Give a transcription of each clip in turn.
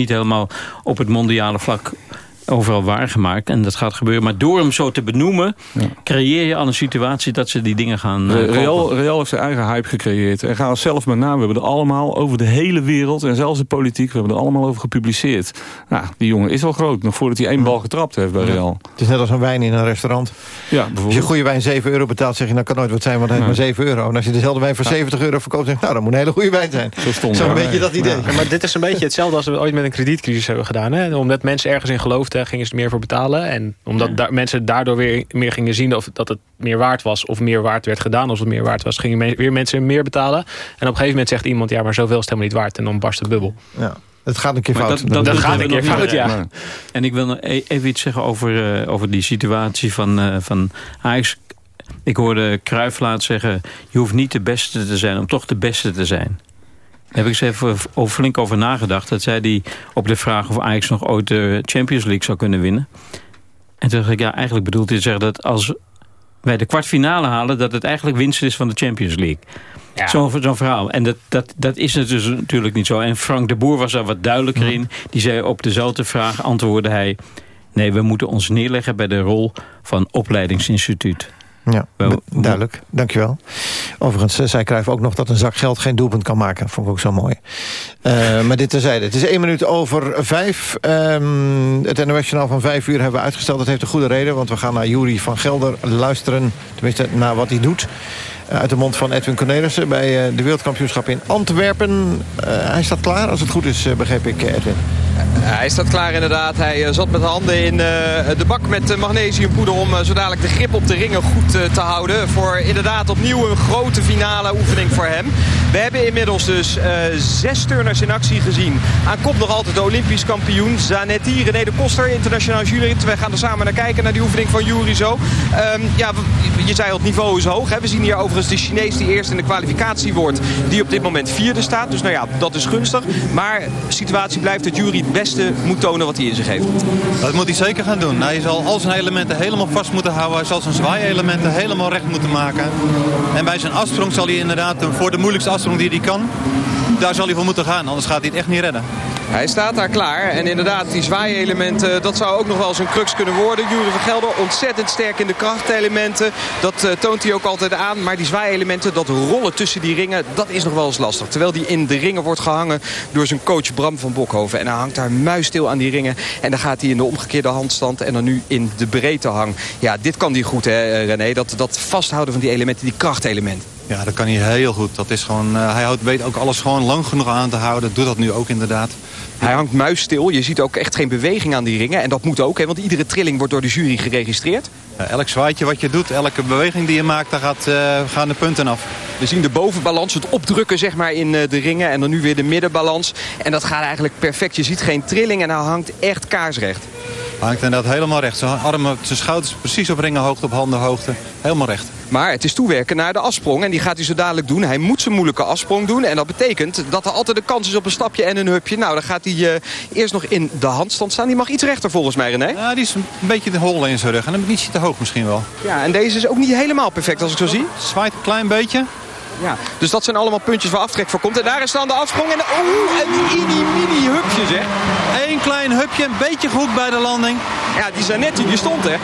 niet helemaal op het mondiale vlak overal waargemaakt. En dat gaat gebeuren. Maar door hem zo te benoemen... creëer je al een situatie dat ze die dingen gaan uh, Real, Real heeft zijn eigen hype gecreëerd. En gaan zelf met name. We hebben er allemaal over de hele wereld... en zelfs de politiek, we hebben er allemaal over gepubliceerd. Nou, die jongen is al groot. Nog voordat hij één bal getrapt heeft bij Real. Het is net als een wijn in een restaurant. Ja, Als je goede wijn 7 euro betaalt, zeg je... dat nou, kan nooit wat zijn, want hij heeft maar 7 euro. En als je dezelfde wijn voor 70 euro verkoopt... zeg je, nou, dat moet een hele goede wijn zijn. Zo stond Zo'n beetje dat idee. maar dit is een beetje hetzelfde als we ooit met een kredietcrisis hebben gedaan. Hè? Omdat mensen ergens in geloofden, gingen ze meer voor betalen en omdat mensen daardoor weer meer gingen zien of dat het meer waard was... of meer waard werd gedaan als het meer waard was... gingen weer mensen meer betalen. En op een gegeven moment zegt iemand... ja, maar zoveel is helemaal niet waard. En dan barst de bubbel. Ja. Het gaat een keer fout. Dat, dat, gaat een keer fout, ja. En ik wil nog e- even iets zeggen over, uh, over die situatie van, uh, van Ajax. Ik hoorde Cruijff laat zeggen... je hoeft niet de beste te zijn om toch de beste te zijn. Daar heb ik eens even over, flink over nagedacht. Dat zei hij op de vraag of Ajax nog ooit de Champions League zou kunnen winnen. En toen dacht ik, ja, eigenlijk bedoelt hij te zeggen dat als wij de kwartfinale halen... dat het eigenlijk winst is van de Champions League. Ja. Zo'n zo verhaal. En dat, dat, dat is het dus natuurlijk niet zo. En Frank de Boer was daar wat duidelijker in. Die zei op dezelfde vraag, antwoordde hij... nee, we moeten ons neerleggen bij de rol van opleidingsinstituut. Ja, duidelijk. Dankjewel. Overigens uh, zei Cruijff ook nog dat een zak geld geen doelpunt kan maken. Vond ik ook zo mooi. Uh, maar dit terzijde. Het is één minuut over vijf. Um, het nos van vijf uur hebben we uitgesteld. Dat heeft een goede reden, want we gaan naar Jury van Gelder luisteren. Tenminste, naar wat hij doet. Uh, uit de mond van Edwin Cornelissen bij de wereldkampioenschap in Antwerpen. hij staat klaar, als het goed is, begreep ik, Edwin. Hij staat klaar inderdaad. Hij eh, zat met de handen in eh, de bak met magnesiumpoeder... om eh, zo dadelijk de grip op de ringen goed te houden. Voor inderdaad opnieuw een grote finale oefening voor hem. We hebben inmiddels dus zes turners in actie gezien. Aan kop nog altijd de Olympisch kampioen Zanetti. René de Koster, internationaal jury. We gaan er samen naar kijken, naar die oefening van Juri zo. Um, ja, je zei al, het niveau is hoog. Hè? We zien hier overigens de Chinees die eerst in de kwalificatie wordt... die op dit moment vierde staat. Dus nou ja, dat is gunstig. Maar de situatie blijft dat Jury het beste moet tonen wat hij in zich heeft. Dat moet hij zeker gaan doen. Hij zal al zijn elementen helemaal vast moeten houden. Hij zal zijn zwaaielementen helemaal recht moeten maken. En bij zijn afsprong zal hij inderdaad voor de moeilijkste afsprong die hij kan... daar zal hij voor moeten gaan, anders gaat hij het echt niet redden. Hij staat daar klaar. En inderdaad, die zwaaielementen, dat zou ook nog wel een crux kunnen worden. Jury van Gelder ontzettend sterk in de krachtelementen. Dat uh, toont hij ook altijd aan. Maar die zwaaielementen, dat rollen tussen die ringen, dat is nog wel eens lastig. Terwijl die in de ringen wordt gehangen door zijn coach Bram van Bokhoven. En hij hangt daar muisstil aan die ringen. En dan gaat hij in de omgekeerde handstand en dan nu in de breedte hang. Ja, dit kan hij goed, hè, René. Dat, dat vasthouden van die elementen, die krachtelementen. Ja, dat kan hij heel goed. Dat is gewoon, hij houdt, weet ook alles gewoon lang genoeg aan te houden. Doet dat nu ook inderdaad. Hij hangt muisstil. Je ziet ook echt geen beweging aan die ringen. En dat moet ook, hè, want iedere trilling wordt door de jury geregistreerd. Elk zwaaitje wat je doet, elke beweging die je maakt, daar gaat, uh, gaan de punten af. We zien de bovenbalans, het opdrukken zeg maar, in uh, de ringen. En dan nu weer de middenbalans. En dat gaat eigenlijk perfect. Je ziet geen trilling en hij hangt echt kaarsrecht. Hangt inderdaad helemaal recht. Zijn armen, zijn schouders precies op ringenhoogte, op handenhoogte. Helemaal recht. Maar het is toewerken naar de afsprong. En die gaat hij zo dadelijk doen. Hij moet zijn moeilijke afsprong doen. En dat betekent dat er altijd de kans is op een stapje en een hupje. Nou, dan gaat hij uh, eerst nog in de handstand staan. Die mag iets rechter volgens mij, René. Ja, die is een beetje de hol in zijn rug. En dan ietsje te hoog misschien wel. Ja, en deze is ook niet helemaal perfect als ik zo zie. Zwaait een klein beetje. Ja, dus dat zijn allemaal puntjes waar aftrek voor komt. En daar is dan de afsprong. En oeh, een mini-mini hupje zeg. Klein hupje, een beetje goed bij de landing. Ja, die Zanetti, die stond hè.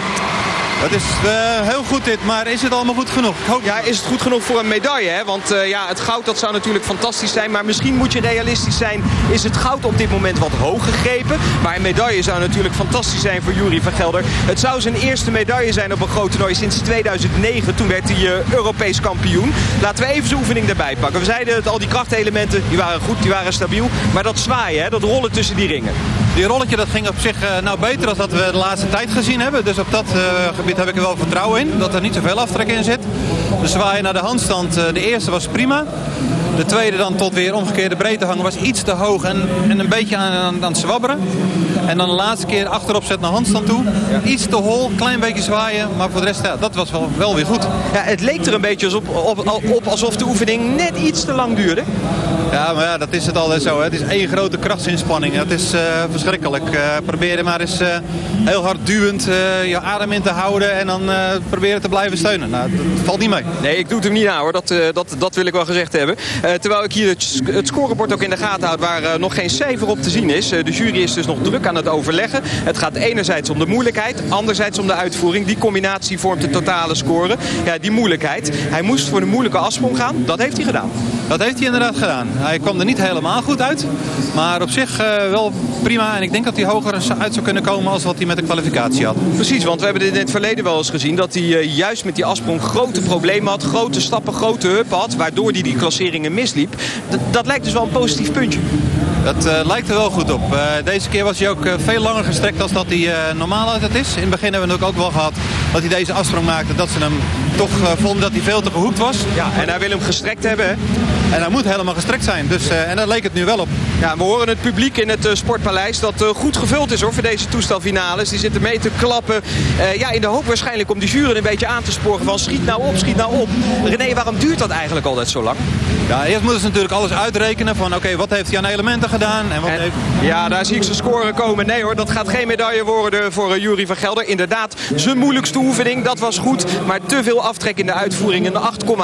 Het is uh, heel goed dit, maar is het allemaal goed genoeg? Ja, is het goed genoeg voor een medaille? Hè? Want uh, ja, het goud dat zou natuurlijk fantastisch zijn. Maar misschien moet je realistisch zijn. Is het goud op dit moment wat hoog gegrepen? Maar een medaille zou natuurlijk fantastisch zijn voor Jury van Gelder. Het zou zijn eerste medaille zijn op een groot toernooi sinds 2009. Toen werd hij uh, Europees kampioen. Laten we even zijn oefening daarbij pakken. We zeiden dat al die krachtelementen die waren goed, die waren stabiel. Maar dat zwaaien, hè, dat rollen tussen die ringen. Die rolletje dat ging op zich nou beter dan dat we de laatste tijd gezien hebben. Dus op dat gebied heb ik er wel vertrouwen in. Dat er niet zoveel aftrek in zit. De zwaaien naar de handstand, eh, de eerste was prima. De tweede dan tot weer omgekeerde breedte hangen was iets te hoog en, en een beetje aan, aan, aan, het zwabberen. En dan de laatste keer achterop zetten naar handstand toe. Iets te hol, klein beetje zwaaien, maar voor de rest, ja, dat was wel, wel weer goed. Ja, het leek er een beetje op, op, alsof de oefening net iets te lang duurde. Ja, maar ja, dat is het altijd zo. Hè. Het is één grote krachtsinspanning. Dat is uh, verschrikkelijk. Uh, probeer er maar eens uh, heel hard duwend je adem in te houden en dan proberen te blijven steunen. Nou, dat valt niet mee. Nee, ik doe het hem niet aan hoor. Dat, dat, dat wil ik wel gezegd hebben. Terwijl ik hier het, het, scorebord ook in de gaten houd waar nog geen cijfer op te zien is. de jury is dus nog druk aan het overleggen. Het gaat enerzijds om de moeilijkheid, anderzijds om de uitvoering. Die combinatie vormt de totale score. Ja, die moeilijkheid. Hij moest voor de moeilijke afsprong gaan. Dat heeft hij gedaan. Dat heeft hij inderdaad gedaan. Hij kwam er niet helemaal goed uit. Maar op zich wel prima. En ik denk dat hij hoger uit zou kunnen komen als wat hij met de kwalificatie had. Precies, want we hebben dit in het verleden wel eens gezien. Dat hij juist met die afsprong grote problemen had. Grote stappen, grote hup had. Waardoor hij die klasseringen misliep. dat lijkt dus wel een positief puntje. Dat uh, lijkt er wel goed op. Uh, deze keer was hij ook uh, veel langer gestrekt dan dat hij normaal altijd is. In het begin hebben we het ook wel gehad dat hij deze afsprong maakte. Dat ze hem toch vonden dat hij veel te gehoekt was. Ja, en hij wil hem gestrekt hebben. Hè? En hij moet helemaal gestrekt zijn. Dus, en daar leek het nu wel op. Ja, we horen het publiek in het Sportpaleis dat goed gevuld is hoor, voor deze toestelfinales. Die zitten mee te klappen. ja, in de hoop waarschijnlijk om die jury een beetje aan te sporen van schiet nou op, schiet nou op. René, waarom duurt dat eigenlijk altijd zo lang? Ja, eerst moeten ze natuurlijk alles uitrekenen van oké, wat heeft hij aan elementen gedaan? En wat heeft... Ja, daar zie ik zijn scoren komen. Nee hoor, dat gaat geen medaille worden voor uh, Jury van Gelder. Inderdaad, zijn moeilijkste oefening, dat was goed. Maar te veel aftrek in de uitvoering. Een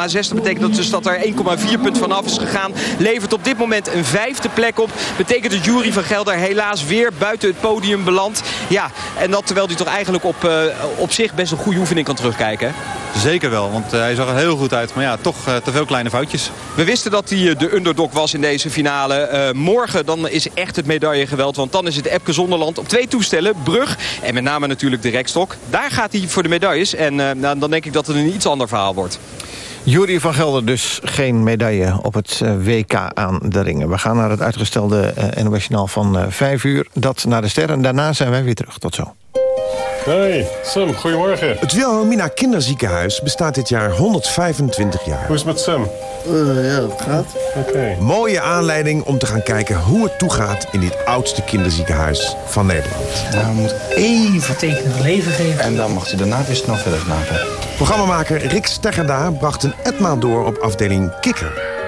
8,6, dat betekent dus dat er 1,4 punt vanaf is gegaan. Levert op dit moment een vijfde plek op. Betekent dat Jury van Gelder helaas weer buiten het podium belandt. Ja, en dat terwijl hij toch eigenlijk op, uh, op zich best een goede oefening kan terugkijken. Zeker wel, want uh, hij zag er heel goed uit. Maar ja, toch te veel kleine foutjes. We wisten dat hij de underdog was in deze finale. morgen dan is echt het medaillegeweld. Want dan is het Epke Zonderland op twee toestellen. Brug en met name natuurlijk de rekstok. Daar gaat hij voor de medailles. En uh, dan denk ik dat het een iets ander verhaal wordt. Jury van Gelder dus geen medaille op het eh, WK aan de ringen. We gaan naar het uitgestelde uh, NOS van uh, 5 uur. Dat naar de sterren. Daarna zijn wij weer terug. Tot zo. Hey, Sam, goedemorgen. Het Wilhelmina Kinderziekenhuis bestaat dit jaar 125 jaar. Hoe is het met Sam? Uh, ja, het gaat. Oké. Mooie aanleiding om te gaan kijken hoe het toegaat... in dit oudste kinderziekenhuis van Nederland. Nou, we moeten even teken van leven geven. En dan mag u daarna weer snel verder slapen. Programmamaker Rick Steggerda bracht een etmaal door op afdeling Kikker.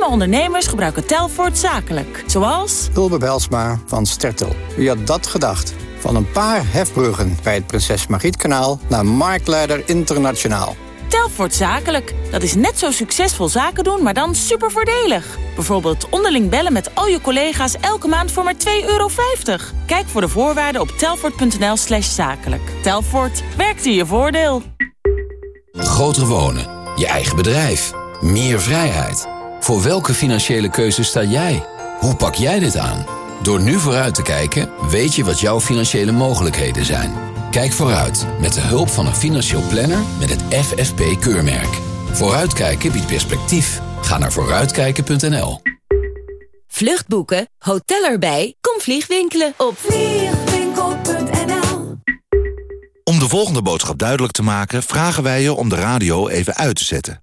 Slimme ondernemers gebruiken Telfort zakelijk. Zoals... Ulbe Belsma van Stertel. Wie had dat gedacht? Van een paar hefbruggen bij het Prinses Margrietkanaal... naar Marktleider Internationaal. Telfort zakelijk. Dat is net zo succesvol zaken doen, maar dan super voordelig. Bijvoorbeeld onderling bellen met al je collega's elke maand voor maar 2,50 euro. Kijk voor de voorwaarden op telfort.nl slash zakelijk. Telfort, werkt in je voordeel. Groter wonen, je eigen bedrijf, meer vrijheid... Voor welke financiële keuze sta jij? Hoe pak jij dit aan? Door nu vooruit te kijken, weet je wat jouw financiële mogelijkheden zijn. Kijk vooruit met de hulp van een financieel planner met het FFP-keurmerk. Vooruitkijken biedt perspectief. Ga naar vooruitkijken.nl. Vluchtboeken, hotel erbij, kom vliegwinkelen op vliegwinkel.nl. Om de volgende boodschap duidelijk te maken... vragen wij je om de radio even uit te zetten.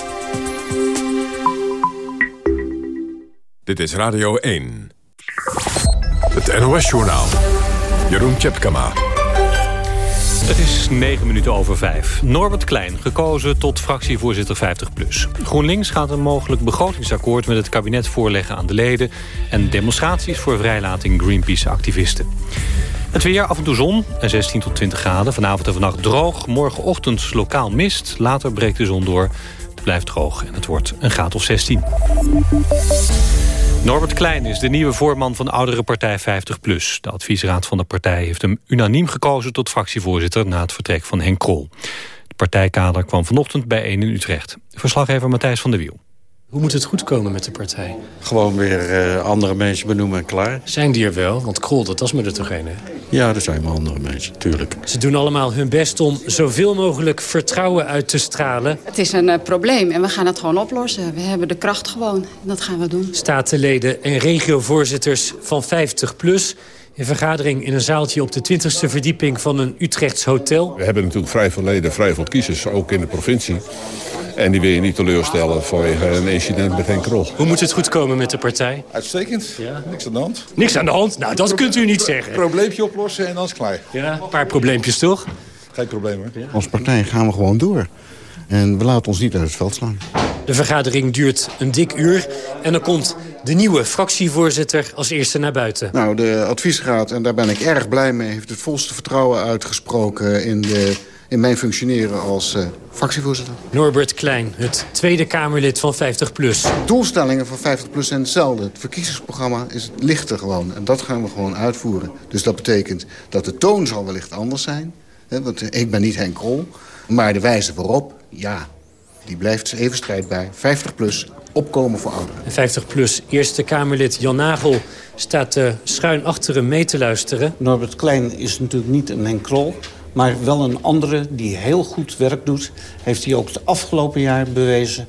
Dit is Radio 1. Het NOS-journaal. Jeroen Tjepkama. Het is 9 minuten over 5. Norbert Klein, gekozen tot fractievoorzitter 50PLUS. GroenLinks gaat een mogelijk begrotingsakkoord met het kabinet voorleggen aan de leden... en demonstraties voor vrijlating Greenpeace-activisten. Het weer, af en toe zon en 16 tot 20 graden. Vanavond en vannacht droog. Morgenochtend lokaal mist. Later breekt de zon door. Het blijft droog en het wordt een graad of 16. Norbert Klein is de nieuwe voorman van oudere partij 50PLUS. De adviesraad van de partij heeft hem unaniem gekozen tot fractievoorzitter... na het vertrek van Henk Krol. Het partijkader kwam vanochtend bijeen in Utrecht. Verslaggever Matthijs van der Wiel. Hoe moet het goed komen met de partij? Gewoon weer uh, andere mensen benoemen en klaar. Zijn die er wel? Want Krol, dat was me er toch een, hè? Ja, er zijn wel andere mensen, tuurlijk. Ze doen allemaal hun best om zoveel mogelijk vertrouwen uit te stralen. Het is een uh, probleem en we gaan het gewoon oplossen. We hebben de kracht gewoon en dat gaan we doen. Statenleden en regiovoorzitters van 50PLUS... in vergadering in een zaaltje op de 20e verdieping van een Utrechts hotel. We hebben natuurlijk vrij veel leden, vrij veel kiezers, ook in de provincie. En die wil je niet teleurstellen vanwege een incident met Henk Krol. Hoe moet het goed komen met de partij? Uitstekend. Ja. Niks aan de hand. Niks aan de hand? Nou, dat kunt u niet zeggen. Probleempje oplossen en dan is het klaar. Ja, een paar probleempjes toch? Geen probleem hoor. Ja. Als partij gaan we gewoon door. En we laten ons niet uit het veld slaan. De vergadering duurt een dik uur. En dan komt de nieuwe fractievoorzitter als eerste naar buiten. Nou, de adviesraad, en daar ben ik erg blij mee... heeft het volste vertrouwen uitgesproken in de in mijn functioneren als uh, fractievoorzitter. Norbert Klein, het Tweede Kamerlid van 50PLUS. Doelstellingen van 50PLUS zijn hetzelfde. Het verkiezingsprogramma is lichter gewoon. En dat gaan we gewoon uitvoeren. Dus dat betekent dat de toon zal wellicht anders zijn. Hè, want ik ben niet Henk Krol. Maar de wijze waarop, ja, die blijft even strijdbaar. 50PLUS, opkomen voor ouderen. 50PLUS, Eerste Kamerlid Jan Nagel staat uh, schuin achter hem mee te luisteren. Norbert Klein is natuurlijk niet een Henk Krol... Maar wel een andere die heel goed werk doet. Heeft hij ook het afgelopen jaar bewezen.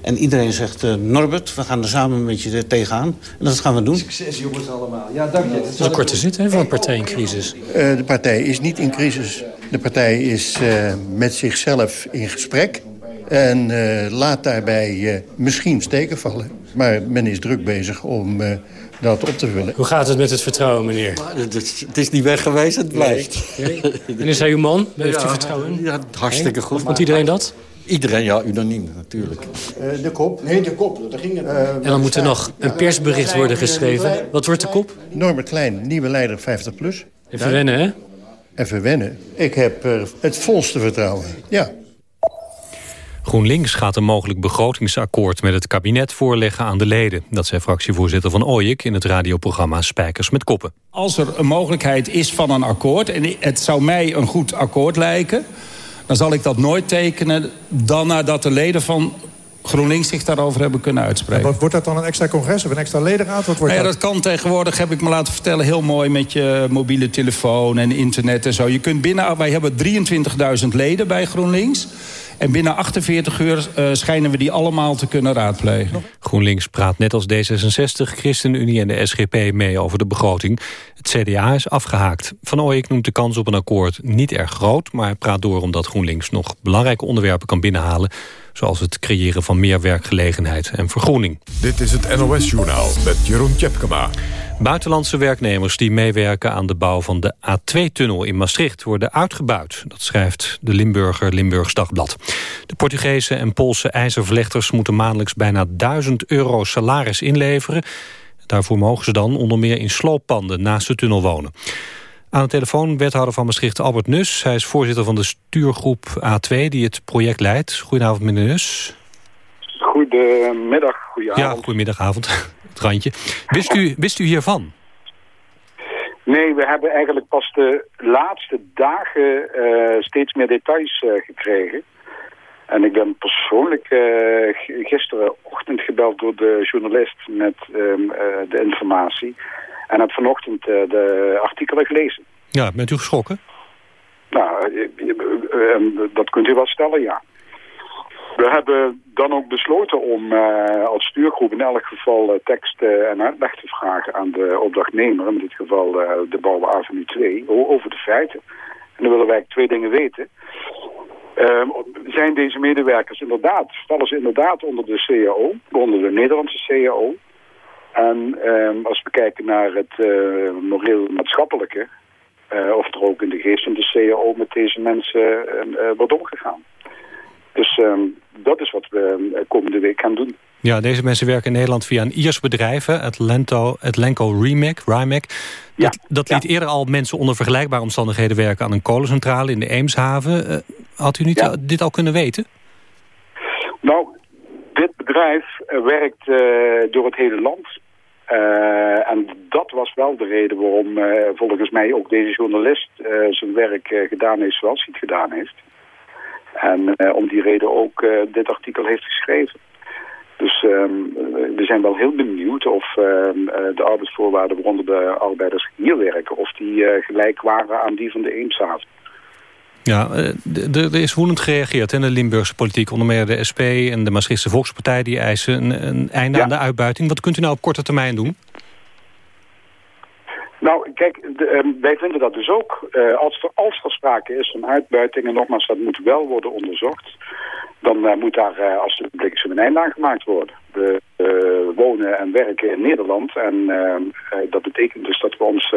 En iedereen zegt, uh, Norbert, we gaan er samen met je tegenaan. En dat gaan we doen. Succes jongens allemaal. Ja, dank je. Dat is een korte zit hè, van een partij in crisis. Uh, de partij is niet in crisis. De partij is uh, met zichzelf in gesprek. En laat daarbij misschien steken vallen. Maar men is druk bezig om dat op te vullen. Hoe gaat het met het vertrouwen, meneer? Het is niet weg geweest, het blijft. Nee. Nee. En is hij uw man? Heeft u vertrouwen? Ja, hartstikke goed. Vond iedereen dat? Iedereen, ja, unaniem natuurlijk. Uh, de kop? Nee, de kop. Daar ging het. Uh, en dan moet er nog een persbericht worden geschreven. Wat wordt de kop? Norbert Klein, nieuwe leider 50 plus. Even wennen, hè? Even wennen. Ik heb er het volste vertrouwen, ja. GroenLinks gaat een mogelijk begrotingsakkoord met het kabinet voorleggen aan de leden. Dat zei fractievoorzitter Van Ooyek in het radioprogramma Spijkers met Koppen. Als er een mogelijkheid is van een akkoord, en het zou mij een goed akkoord lijken... dan zal ik dat nooit tekenen dan nadat de leden van GroenLinks zich daarover hebben kunnen uitspreken. wat, wordt dat dan een extra congres of een extra ledenraad? Wat wordt nou ja, dat? dat kan tegenwoordig, heb ik me laten vertellen... heel mooi met je mobiele telefoon en internet en zo. Je kunt binnen, wij hebben 23.000 leden bij GroenLinks... En binnen 48 uur uh, schijnen we die allemaal te kunnen raadplegen. GroenLinks praat net als D66, ChristenUnie en de SGP mee over de begroting. Het CDA is afgehaakt. Van Ooyek noemt de kans op een akkoord niet erg groot... maar praat door omdat GroenLinks nog belangrijke onderwerpen kan binnenhalen... zoals het creëren van meer werkgelegenheid en vergroening. Dit is het NOS Journaal met Jeroen Tjepkema. Buitenlandse werknemers die meewerken aan de bouw van de A2-tunnel in Maastricht worden uitgebuit. Dat schrijft de Limburger Limburgs Dagblad. De Portugese en Poolse ijzerverlechters moeten maandelijks bijna 1000 euro salaris inleveren. Daarvoor mogen ze dan onder meer in slooppanden naast de tunnel wonen. Aan de telefoon wethouder van Maastricht Albert Nus. Hij is voorzitter van de stuurgroep A2 die het project leidt. Goedenavond meneer Nus. Goedemiddag, goedenavond. Ja, goedemiddagavond het randje. Wist u, wist u hiervan? Nee, we hebben eigenlijk pas de laatste dagen uh, steeds meer details uh, gekregen. En ik ben persoonlijk uh, gisterenochtend gebeld door de journalist met ehm, de informatie. En heb vanochtend de artikelen gelezen. Ja, bent u geschrokken? Nou, dat kunt u wel stellen, ja. We hebben dan ook besloten om uh, als stuurgroep in elk geval uh, tekst uh, en uitleg te vragen aan de opdrachtnemer, in dit geval de bouw Avenue 2, over de feiten. En dan willen wij twee dingen weten. Ehm, zijn deze medewerkers inderdaad, vallen ze inderdaad onder de CAO, onder de Nederlandse CAO? En ehm, als we kijken naar het moreel maatschappelijke, of er ook in de geest van de CAO met deze mensen wordt omgegaan. Dus um, dat is wat we komende week gaan doen. Ja, deze mensen werken in Nederland via een Iers bedrijf, het, Lento, het Lenco. Remec. Ja, dat, dat liet eerder al mensen onder vergelijkbare omstandigheden werken aan een kolencentrale in de Eemshaven. Had u niet ja. dit al kunnen weten? Nou, dit bedrijf werkt door het hele land. En dat was wel de reden waarom volgens mij ook deze journalist zijn werk gedaan heeft zoals hij het gedaan heeft. En om die reden ook dit artikel heeft geschreven. Dus ehm, we zijn wel heel benieuwd of ehm, eh, de arbeidsvoorwaarden waaronder de arbeiders hier werken... of die eh, gelijk waren aan die van de Eemshaven. Ja, eh, er is woedend gereageerd in de Limburgse politiek. Onder meer de SP en de Maastrichtse Volkspartij... die eisen een, een einde aan de uitbuiting. Wat kunt u nou op korte termijn doen? Nou, kijk, de, ehm, wij vinden dat dus ook. Uh, als, er, als er sprake is van uitbuiting, en nogmaals, dat moet wel worden onderzocht... dan uh, moet daar uh, als de een einde aan gemaakt worden. We wonen en werken in Nederland en ehm, dat betekent dus dat we ons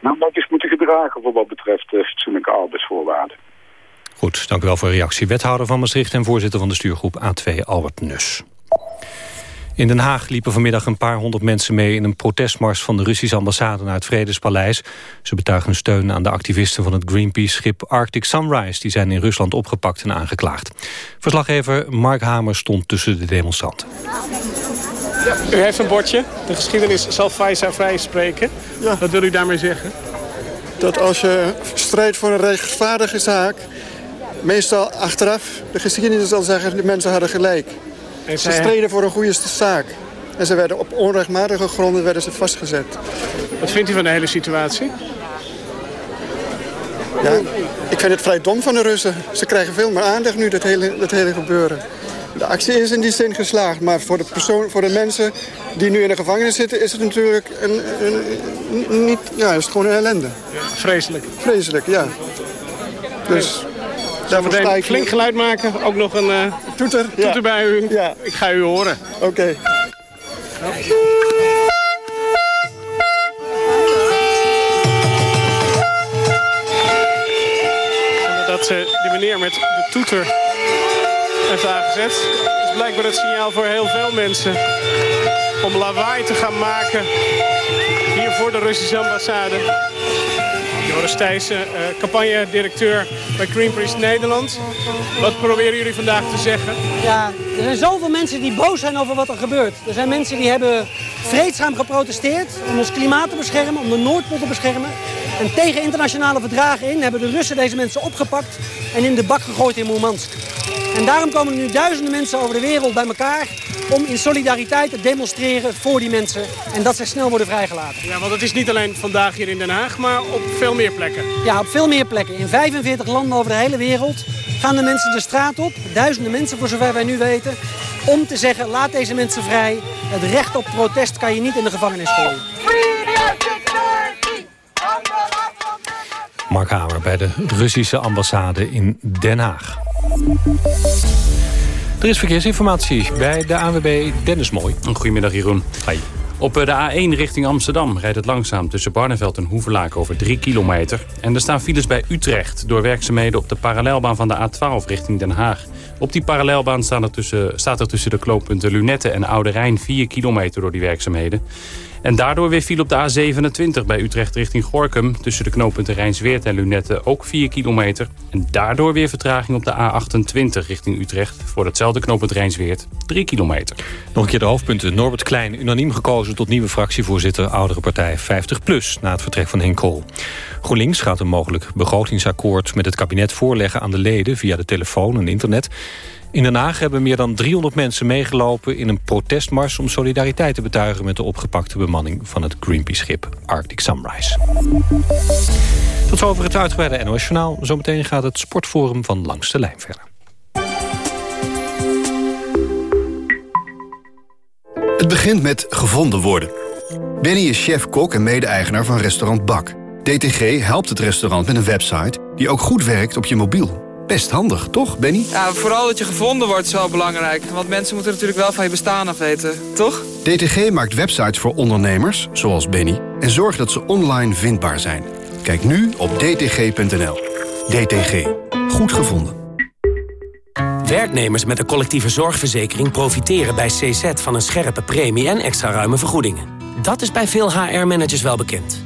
nou, eens moeten gedragen... voor wat betreft fatsoenlijke arbeidsvoorwaarden. Goed, dank u wel voor uw reactie. Wethouder van Maastricht en voorzitter van de stuurgroep A2 Albert Nus. In Den Haag liepen vanmiddag een paar honderd mensen mee... in een protestmars van de Russische ambassade naar het Vredespaleis. Ze betuigen steun aan de activisten van het Greenpeace-schip Arctic Sunrise. Die zijn in Rusland opgepakt en aangeklaagd. Verslaggever Mark Hamer stond tussen de demonstranten. U heeft een bordje. De geschiedenis zal Faisa vrij spreken. Ja. Wat wil u daarmee zeggen? Dat als je strijdt voor een rechtvaardige zaak... meestal achteraf de geschiedenis zal zeggen... de mensen hadden gelijk. En ze streden voor een goede zaak. En ze werden op onrechtmatige gronden werden ze vastgezet. Wat vindt u van de hele situatie? Ja, ik vind het vrij dom van de Russen. Ze krijgen veel meer aandacht nu, dat hele, dat hele gebeuren. De actie is in die zin geslaagd, maar voor de, persoon, voor de mensen die nu in de gevangenis zitten... is het natuurlijk een, een, niet, ja, is het gewoon een ellende. vreselijk. Vreselijk, ja. Dus... Zometeen flink geluid maken. Ook nog een uh, toeter, toeter bij u. Ja. Ik ga u horen. Oké. Okay. Dat ze die meneer met de toeter aangezet. is blijkbaar het signaal voor heel veel mensen om lawaai te gaan maken hier voor de Russische ambassade. Joris Thijssen, uh, campagne-directeur bij Greenpeace Nederland. Wat proberen jullie vandaag te zeggen? Ja, er zijn zoveel mensen die boos zijn over wat er gebeurt. Er zijn mensen die hebben vreedzaam geprotesteerd om ons klimaat te beschermen, om de Noordpool te beschermen. En tegen internationale verdragen in hebben de Russen deze mensen opgepakt en in de bak gegooid in Murmansk. En daarom komen er nu duizenden mensen over de wereld bij elkaar om in solidariteit te demonstreren voor die mensen. En dat zij snel worden vrijgelaten. Ja, want het is niet alleen vandaag hier in Den Haag, maar op veel meer plekken. Ja, op veel meer plekken. In 45 landen over de hele wereld gaan de mensen de straat op. Duizenden mensen, voor zover wij nu weten. Om te zeggen, laat deze mensen vrij. Het recht op protest kan je niet in de gevangenis gooien. Mark Hamer bij de Russische ambassade in Den Haag. Er is verkeersinformatie bij de ANWB Dennis Mooi. Goedemiddag Jeroen. Hi. Op de A1 richting Amsterdam rijdt het langzaam tussen Barneveld en Hoevelaak over 3 kilometer. En er staan files bij Utrecht door werkzaamheden op de parallelbaan van de A12 richting Den Haag. Op die parallelbaan staat er tussen, staat er tussen de knooppunten Lunette en Oude Rijn 4 kilometer door die werkzaamheden. En daardoor weer viel op de A27 bij Utrecht richting Gorkum... tussen de knooppunten Rijnsweert en Lunette ook 4 kilometer. En daardoor weer vertraging op de A28 richting Utrecht... voor datzelfde knooppunt Rijnsweert 3 kilometer. Nog een keer de hoofdpunten. Norbert Klein, unaniem gekozen tot nieuwe fractievoorzitter... oudere partij 50PLUS na het vertrek van Henk Kool. GroenLinks gaat een mogelijk begrotingsakkoord met het kabinet voorleggen aan de leden... via de telefoon en internet... In Den Haag hebben meer dan 300 mensen meegelopen in een protestmars... om solidariteit te betuigen met de opgepakte bemanning van het Greenpeace-schip Arctic Sunrise. Tot zover het uitgebreide NOS Journaal. Zometeen gaat het sportforum van Langs de Lijn verder. Het begint met gevonden worden. Benny is chef-kok en mede-eigenaar van restaurant Bak. DTG helpt het restaurant met een website die ook goed werkt op je mobiel. Best handig, toch, Benny? Ja, vooral dat je gevonden wordt is wel belangrijk. Want mensen moeten natuurlijk wel van je bestaan af weten, toch? DTG maakt websites voor ondernemers, zoals Benny... en zorgt dat ze online vindbaar zijn. Kijk nu op dtg.nl. DTG. Goed gevonden. Werknemers met een collectieve zorgverzekering profiteren bij CZ van een scherpe premie en extra ruime vergoedingen. Dat is bij veel HR-managers wel bekend.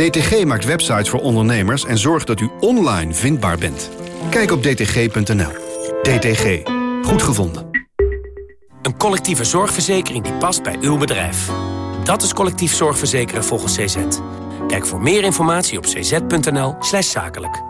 DTG maakt websites voor ondernemers en zorgt dat u online vindbaar bent. Kijk op dtg.nl. DTG. Goed gevonden. Een collectieve zorgverzekering die past bij uw bedrijf. Dat is collectief zorgverzekeren volgens CZ. Kijk voor meer informatie op cz.nl zakelijk.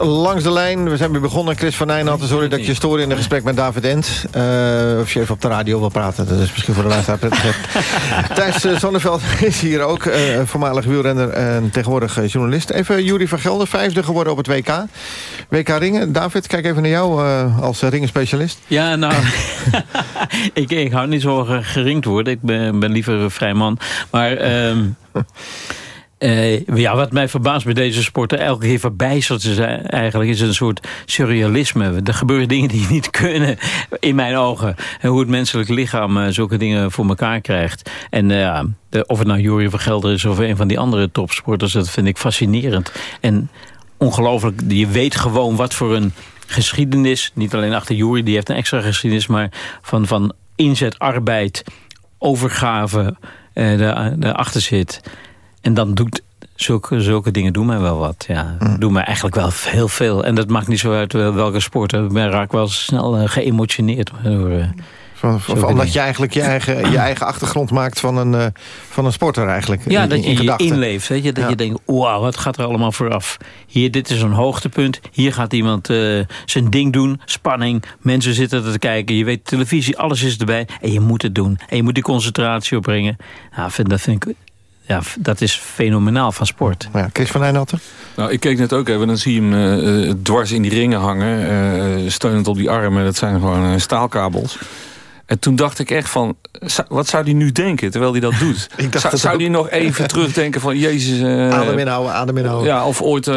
langs de lijn. We zijn weer begonnen. Chris van Nijnatten, sorry dat ik je stoorde in een gesprek met David Ent. Uh, of je even op de radio wil praten. Dat is misschien voor de luisteraar prettig. Thijs uh, Zonneveld is hier ook. Uh, voormalig wielrenner en tegenwoordig journalist. Even Jury van Gelder, vijfde geworden op het WK. WK ringen. David, kijk even naar jou als ringenspecialist. Ja, nou, ik, ik hou niet zo geringd worden. Ik ben, ben liever een vrij man. Maar... Ehm, uh, ja, wat mij verbaast bij deze sporten, elke keer verbijsterd ze eigenlijk, is een soort surrealisme. Er gebeuren dingen die niet kunnen, in mijn ogen. En hoe het menselijk lichaam uh, zulke dingen voor elkaar krijgt. En uh, de, of het nou Jurie van Gelder is of een van die andere topsporters, dat vind ik fascinerend. En ongelooflijk, je weet gewoon wat voor een geschiedenis, niet alleen achter Jurie, die heeft een extra geschiedenis, maar van, van inzet, arbeid, overgave, daarachter zit. En dan doet zulke, zulke dingen doen mij wel wat. Ja, mm. doen mij eigenlijk wel heel veel. En dat maakt niet zo uit welke sport. Ik ben raak wel snel uh, geëmotioneerd door... Uh, van, van, omdat je eigenlijk je eigen, je eigen achtergrond maakt van een, uh, van een sporter eigenlijk. Ja, in, dat je in je inleeft. Weet je, dat ja. je denkt, wauw, wat gaat er allemaal vooraf? Hier, dit is een hoogtepunt. Hier gaat iemand uh, zijn ding doen. Spanning. Mensen zitten er te kijken. Je weet, televisie, alles is erbij. En je moet het doen. En je moet die concentratie opbrengen. Nou, vind, dat vind ik ja, dat is fenomenaal van sport. Ja, Chris van Eijnatten? Nou, ik keek net ook even, dan zie je hem uh, dwars in die ringen hangen. Uh, steunend op die armen, dat zijn gewoon uh, staalkabels. En toen dacht ik echt van, wat zou hij nu denken terwijl hij dat doet? ik dacht zou hij nog even terugdenken van, jezus... Uh, adem inhouden, adem inhouden. Ja, of ooit uh,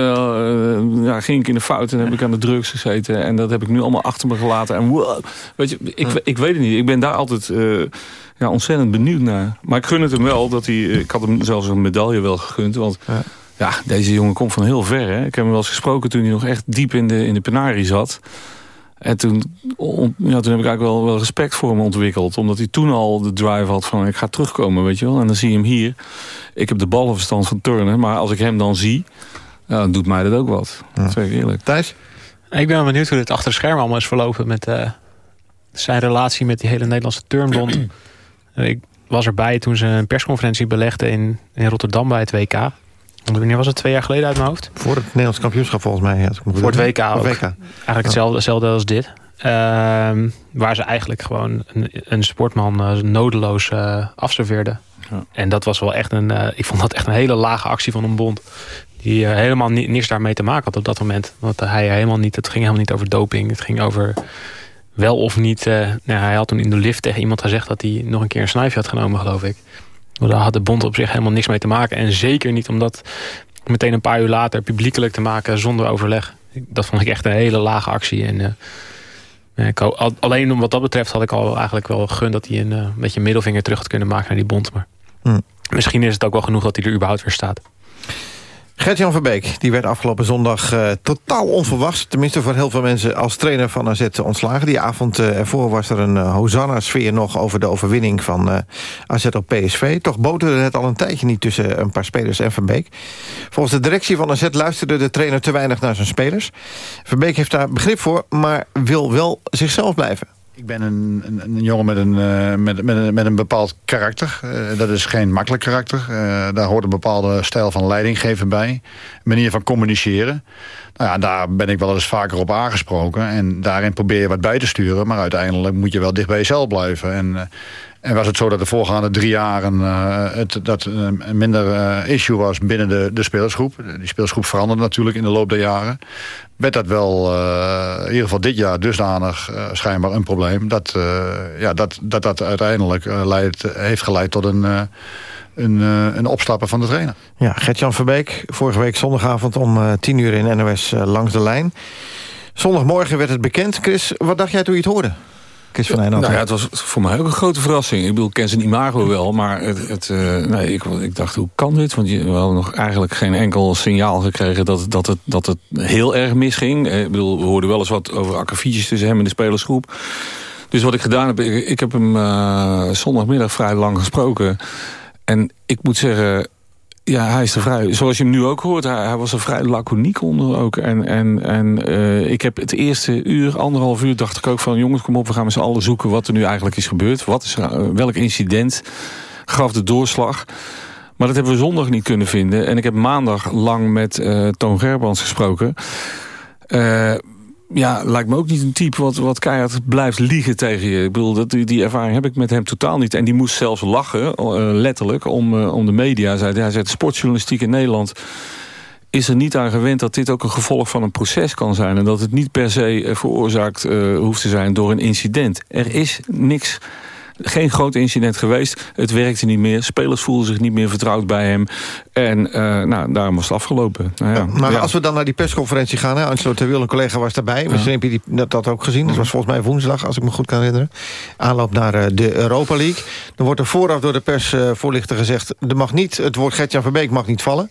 ja, ging ik in de fout en heb ik aan de drugs gezeten. En dat heb ik nu allemaal achter me gelaten. En wow, weet je, ik, ik weet het niet. Ik ben daar altijd ja, ontzettend benieuwd naar. Maar ik gun het hem wel. Dat hij, ik had hem zelfs een medaille wel gegund. Want ja. ja deze jongen komt van heel ver. Hè? Ik heb hem wel eens gesproken toen hij nog echt diep in de, in de penarie zat. En toen, ja, toen heb ik eigenlijk wel, wel respect voor hem ontwikkeld. Omdat hij toen al de drive had van ik ga terugkomen, weet je wel. En dan zie je hem hier. Ik heb de ballenverstand van turnen. Maar als ik hem dan zie, ja, dan doet mij dat ook wat. Ja. Dat zeg ik eerlijk. Thijs? Ik ben benieuwd hoe dit achter de schermen allemaal is verlopen. Met uh, zijn relatie met die hele Nederlandse turnbond. Ik was erbij toen ze een persconferentie belegden in, in Rotterdam bij het WK. Wanneer was het? Twee jaar geleden uit mijn hoofd? Voor het Nederlands kampioenschap volgens mij. Ja, Voor het WK ook. WK. Eigenlijk hetzelfde, hetzelfde als dit. Uh, waar ze eigenlijk gewoon een, een sportman uh, nodeloos uh, afserveerden. Ja. En dat was wel echt een... Uh, ik vond dat echt een hele lage actie van een bond. Die helemaal ni niks daarmee te maken had op dat moment. Want hij helemaal niet, het ging helemaal niet over doping. Het ging over wel of niet... Uh, nou, hij had toen in de lift tegen iemand gezegd... dat hij nog een keer een snuifje had genomen, geloof ik. Daar had de bond op zich helemaal niks mee te maken. En zeker niet omdat meteen een paar uur later... publiekelijk te maken zonder overleg. Dat vond ik echt een hele lage actie. En, uh, ik, alleen om wat dat betreft had ik al eigenlijk wel gegund... dat hij een uh, beetje een middelvinger terug had kunnen maken naar die bond. Maar hmm. misschien is het ook wel genoeg dat hij er überhaupt weer staat. Gert-Jan Verbeek die werd afgelopen zondag uh, totaal onverwachts... tenminste voor heel veel mensen als trainer van AZ ontslagen. Die avond uh, ervoor was er een uh, Hosanna-sfeer nog... over de overwinning van AZ op PSV. Toch boterde het al een tijdje niet tussen een paar spelers en Verbeek. Volgens de directie van AZ luisterde de trainer te weinig naar zijn spelers. Verbeek heeft daar begrip voor, maar wil wel zichzelf blijven. Ik ben een, een, een jongen met een, uh, met, met, een, met een bepaald karakter. Uh, dat is geen makkelijk karakter. Uh, daar hoort een bepaalde stijl van leidinggeven bij. Manier van communiceren. Nou ja, daar ben ik wel eens vaker op aangesproken. En daarin probeer je wat bij te sturen. Maar uiteindelijk moet je wel dicht bij jezelf blijven. En, en was het zo dat de voorgaande drie jaren het, dat een minder issue was binnen de, de spelersgroep. Die spelersgroep veranderde natuurlijk in de loop der jaren werd dat wel, uh, in ieder geval dit jaar, dusdanig uh, schijnbaar een probleem. Dat uh, ja, dat, dat, dat uiteindelijk heeft geleid tot een, een, een opstappen van de trainer. Ja, Gert-Jan Verbeek, vorige week zondagavond om tien uur in NOS langs de lijn. Zondagmorgen werd het bekend. Chris, wat dacht jij toen je het hoorde? Van Nou ja, het was voor mij ook een grote verrassing. Ik bedoel, ik ken zijn imago wel, maar het, het, uh, nee, ik, ik dacht, hoe kan dit? Want je, we hadden nog eigenlijk geen enkel signaal gekregen dat, dat, het, dat het heel erg misging. Eh, ik bedoel, we hoorden wel eens wat over akkefietjes tussen hem en de spelersgroep. Dus wat ik gedaan heb, ik, ik heb hem uh, zondagmiddag vrij lang gesproken. En ik moet zeggen, ja, hij is er vrij. Zoals je hem nu ook hoort, hij, was er vrij laconiek onder ook. En, en, en uh, ik heb het eerste uur, anderhalf uur, dacht ik ook van... jongens, kom op, we gaan met z'n allen zoeken wat er nu eigenlijk is gebeurd. Wat is er, uh, welk incident gaf de doorslag? Maar dat hebben we zondag niet kunnen vinden. En ik heb maandag lang met uh, Toon Gerbrands gesproken ja, lijkt me ook niet een type wat, wat keihard blijft liegen tegen je. Ik bedoel, dat, die, ervaring heb ik met hem totaal niet. En die moest zelfs lachen, uh, letterlijk, om, uh, om de media. Hij, hij de sportjournalistiek in Nederland is er niet aan gewend dat dit ook een gevolg van een proces kan zijn. En dat het niet per se uh, veroorzaakt hoeft te zijn door een incident. Er is niks geen groot incident geweest. Het werkte niet meer. Spelers voelden zich niet meer vertrouwd bij hem. En uh, nou, daarom was het afgelopen. Nou ja, maar ja. als we dan naar die persconferentie gaan... Hè, Angelo Terwiel, een collega was daarbij. Misschien heb je die, dat, dat ook gezien. Dat was volgens mij woensdag, als ik me goed kan herinneren. Aanloop naar uh, de Europa League. Dan wordt er vooraf door de persvoorlichter gezegd... Er mag niet, het woord Gertjan Verbeek mag niet vallen.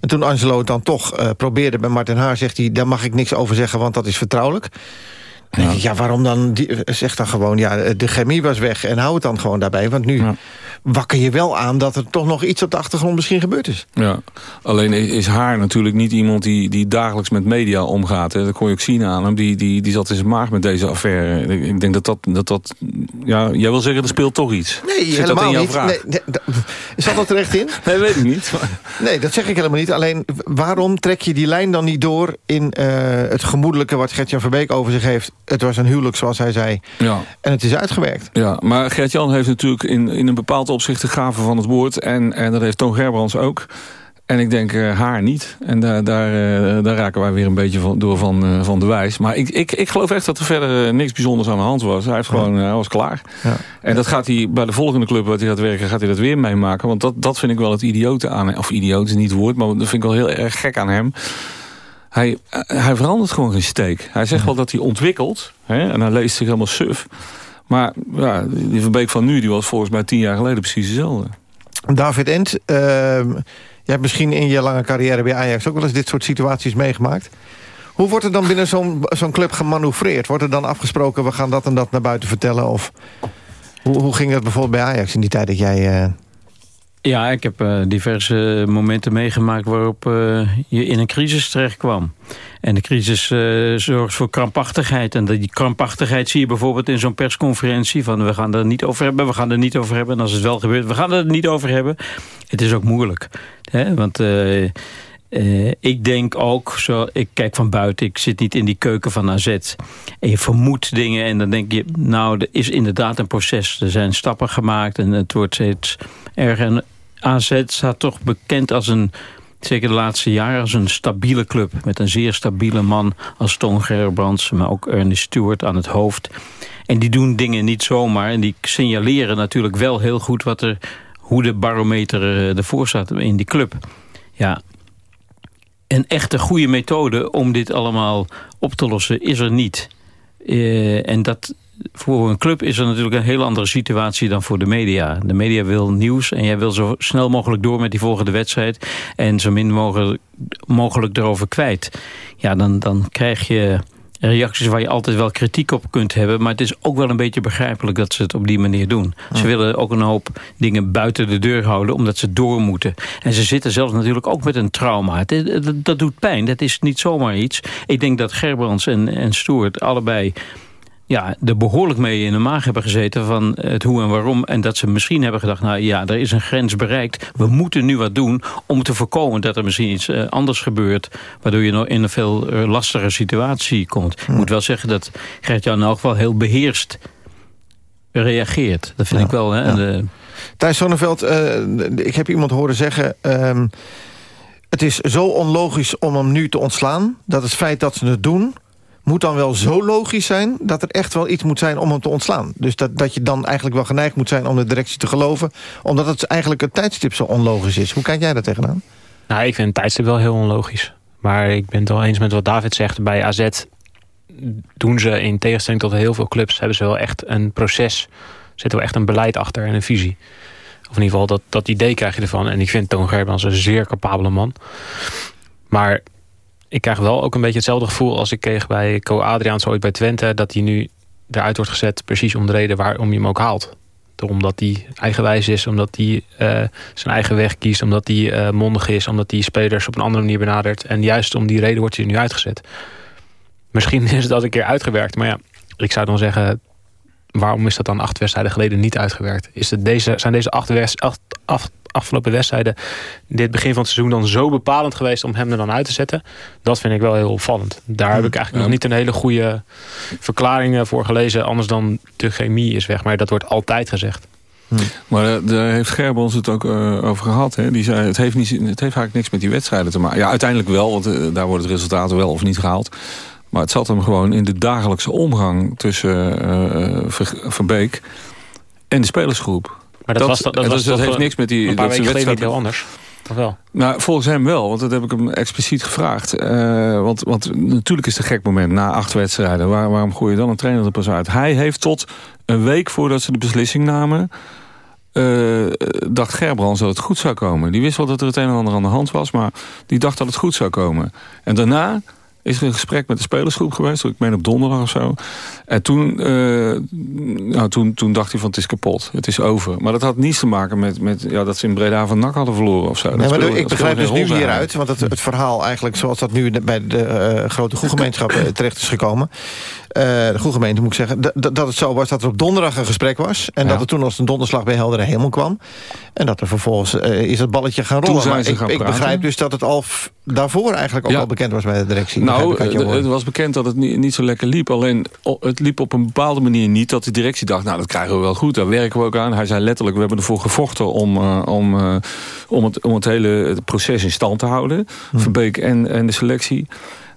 En toen Angelo het dan toch uh, probeerde bij Martin Haar... zegt hij, daar mag ik niks over zeggen, want dat is vertrouwelijk. Ja. ja, waarom dan? Die, zeg dan gewoon, ja, de chemie was weg en hou het dan gewoon daarbij. Want nu ja. Wakker je wel aan dat er toch nog iets op de achtergrond misschien gebeurd is. Ja, alleen is haar natuurlijk niet iemand die, die dagelijks met media omgaat. Hè. Dat kon je ook zien aan hem. Die, die, die zat in zijn maag met deze affaire. Ik denk dat dat... dat, dat ja, jij wil zeggen, er speelt toch iets. Nee, Zit helemaal dat in jouw niet. vraag? Nee, zat dat terecht in? Nee, weet ik niet. Nee, dat zeg ik helemaal niet. Alleen, waarom trek je die lijn dan niet door... in eh, het gemoedelijke wat Gertjan Verbeek over zich heeft? Het was een huwelijk, zoals hij zei. Ja. En het is uitgewerkt. Ja, maar Gert-Jan heeft natuurlijk in, in een bepaald opzicht de gave van het woord. En, en dat heeft Toon Gerbrands ook. En ik denk eh, haar niet. En daar, daar, eh, daar raken wij weer een beetje van, door van, eh, van de wijs. Maar ik, ik, ik geloof echt dat er verder niks bijzonders aan de hand was. Hij, heeft gewoon, hij was klaar. Ja. En dat gaat hij bij de volgende club waar hij gaat werken... gaat hij dat weer meemaken. Want dat, dat vind ik wel het idiote aan Of idioot is niet het woord, maar dat vind ik wel heel erg gek aan hem. Hij, hij verandert gewoon geen steek. Hij zegt wel dat hij ontwikkelt. Hè, en hij leest zich helemaal suf. Maar ja, die Van Beek van nu die was volgens mij tien jaar geleden precies dezelfde. David Ent, uh, je hebt misschien in je lange carrière bij Ajax... ook wel eens dit soort situaties meegemaakt. Hoe wordt er dan binnen zo'n club gemanoeuvreerd? Wordt er dan afgesproken, we gaan dat en dat naar buiten vertellen? Of hoe, hoe ging dat bijvoorbeeld bij Ajax in die tijd dat jij... Uh... Ja, ik heb uh, diverse momenten meegemaakt waarop uh, je in een crisis terecht kwam. En de crisis uh, zorgt voor krampachtigheid. En die krampachtigheid zie je bijvoorbeeld in zo'n persconferentie... van we gaan er niet over hebben, we gaan er niet over hebben. En als het wel gebeurt, we gaan er niet over hebben. Het is ook moeilijk. Hè? Want... Ik denk ook, zo, ik kijk van buiten, ik zit niet in die keuken van AZ. En je vermoedt dingen en dan denk je, nou, er is inderdaad een proces. Er zijn stappen gemaakt en het wordt steeds erger. AZ staat toch bekend als een, zeker de laatste jaren, als een stabiele club. Met een zeer stabiele man als Toon Gerbrands, maar ook Ernest Stewart aan het hoofd. En die doen dingen niet zomaar. En die signaleren natuurlijk wel heel goed wat er, hoe de barometer ervoor staat in die club. Ja, een echte goede methode om dit allemaal op te lossen is er niet. Uh, en dat voor een club is er natuurlijk een heel andere situatie dan voor de media. De media wil nieuws en jij wil zo snel mogelijk door met die volgende wedstrijd... en zo min mogelijk, mogelijk erover kwijt. Ja, dan, dan krijg je reacties waar je altijd wel kritiek op kunt hebben. Maar het is ook wel een beetje begrijpelijk dat ze het op die manier doen. Ze willen ook een hoop dingen buiten de deur houden omdat ze door moeten. En ze zitten zelfs natuurlijk ook met een trauma. Het, dat, doet pijn, dat is niet zomaar iets. Ik denk dat Gerbrands en, en Stuart allebei ja, er behoorlijk mee in de maag hebben gezeten van het hoe en waarom. En dat ze misschien hebben gedacht, nou ja, er is een grens bereikt. We moeten nu wat doen om te voorkomen dat er misschien iets eh, anders gebeurt. Waardoor je in een veel uh, lastige situatie komt. Ik moet wel zeggen dat Gert-Jan in elk geval heel beheerst reageert. Dat vind ik wel. Hè, ja. de... Thijs Zonneveld, uh, ik heb iemand horen zeggen... Um, het is zo onlogisch om hem nu te ontslaan... dat het feit dat ze het doen moet dan wel zo logisch zijn... dat er echt wel iets moet zijn om hem te ontslaan. Dus dat, dat je dan eigenlijk wel geneigd moet zijn om de directie te geloven... omdat het eigenlijk het tijdstip zo onlogisch is. Hoe kijk jij daar tegenaan? Nou, ik vind het tijdstip wel heel onlogisch. Maar ik ben het wel eens met wat David zegt. Bij AZ doen ze in tegenstelling tot heel veel clubs... hebben ze wel echt een proces. Zit wel echt een beleid achter en een visie. Of in ieder geval, dat, dat idee krijg je ervan. En ik vind Toon Gerbrands een zeer capabele man. Maar ik krijg wel ook een beetje hetzelfde gevoel als ik kreeg bij Co Adriaans ooit bij Twente. Dat hij nu eruit wordt gezet precies om de reden waarom je hem ook haalt. Omdat hij eigenwijs is, omdat hij uh, zijn eigen weg kiest, omdat hij uh, mondig is, omdat hij spelers op een andere manier benadert. En juist om die reden wordt hij nu uitgezet. Misschien is het dat een keer uitgewerkt, maar ja, ik zou dan zeggen, waarom is dat dan acht wedstrijden geleden niet uitgewerkt? Is het deze, zijn deze acht, acht, acht, afgelopen wedstrijden... dit begin van het seizoen dan zo bepalend geweest... om hem er dan uit te zetten? Dat vind ik wel heel opvallend. Daar heb ik eigenlijk nog niet een hele goede verklaring voor gelezen... anders dan de chemie is weg. Maar dat wordt altijd gezegd. Hm. Maar uh, daar heeft Gerbons het ook uh, over gehad. Hè? Die zei, het heeft, niet, het heeft eigenlijk niks met die wedstrijden te maken. Ja, uiteindelijk wel, want uh, daar worden het resultaten wel of niet gehaald. Maar het zat hem gewoon in de dagelijkse omgang tussen Verbeek en de spelersgroep. Maar dat, was, dat, dat, was dat heeft niks met die... Een paar dat weken geleden niet heel anders. Of wel? Nou, volgens hem wel, want dat heb ik hem expliciet gevraagd. Uh, want, want natuurlijk is het een gek moment na acht wedstrijden. Waar, waarom gooi je dan een trainer er pas uit? Hij heeft tot een week voordat ze de beslissing namen... Uh, dacht Gerbrands dat het goed zou komen. Die wist wel dat er het een en ander aan de hand was... maar die dacht dat het goed zou komen. En daarna is er een gesprek met de spelersgroep geweest. Ik meen op donderdag of zo. En toen, uh, nou, toen, toen dacht hij van het is kapot. Het is over. Maar dat had niets te maken met, met ja, dat ze in Breda van NAC hadden verloren of zo. Nee, maar ik begrijp dus nu hieruit. Want het, het verhaal eigenlijk zoals dat nu bij de uh, grote groegemeenschap terecht is gekomen. Uh, de groegemeente moet ik zeggen. Dat het zo was dat er op donderdag een gesprek was. En ja. dat er toen als een donderslag bij heldere hemel kwam. En dat er vervolgens is het balletje gaan rollen. Maar ik, ik begrijp dus dat het al daarvoor eigenlijk ook ja. al bekend was bij de directie. Nou, het was bekend dat het niet, niet zo lekker liep. Alleen het liep op een bepaalde manier niet dat de directie dacht... nou, dat krijgen we wel goed, daar werken we ook aan. Hij zei letterlijk, we hebben ervoor gevochten om, uh, om, uh, om, het, om het hele proces in stand te houden. Hm. Verbeek en, en de selectie.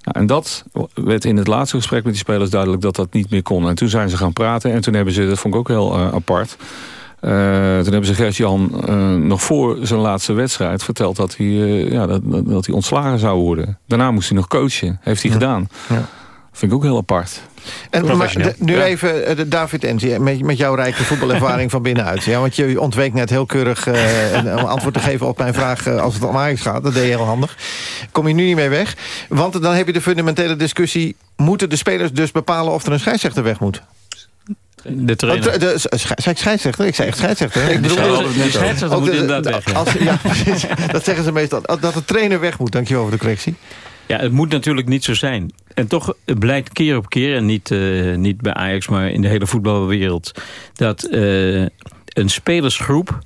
Nou, en dat werd in het laatste gesprek met die spelers duidelijk dat dat niet meer kon. En toen zijn ze gaan praten en toen hebben ze, dat vond ik ook heel uh, apart... Uh, toen hebben ze Gert-Jan uh, nog voor zijn laatste wedstrijd verteld dat hij, uh, ja, dat, dat, dat, hij ontslagen zou worden. Daarna moest hij nog coachen. Heeft hij ja. gedaan. Ja. Vind ik ook heel apart. En maar de, nu ja. even David Enzi, met, met jouw rijke voetbalervaring van binnenuit. Ja, want je ontweek net heel keurig een antwoord te geven op mijn vraag als het om Ajax gaat. Dat deed je heel handig. Kom je nu niet mee weg. Want dan heb je de fundamentele discussie... moeten de spelers dus bepalen of er een scheidsrechter weg moet? De trainer. Oh, de, de, zei ik scheidsrechter? Ik zei echt scheidsrechter. Ik bedoel, de, de scheidsrechter moet inderdaad weg. Als, ja, dat zeggen ze meestal. Dat de trainer weg moet. Dankjewel voor de correctie. Ja, het moet natuurlijk niet zo zijn. En toch blijkt keer op keer, en niet, uh, niet bij Ajax... maar in de hele voetbalwereld... dat uh, een spelersgroep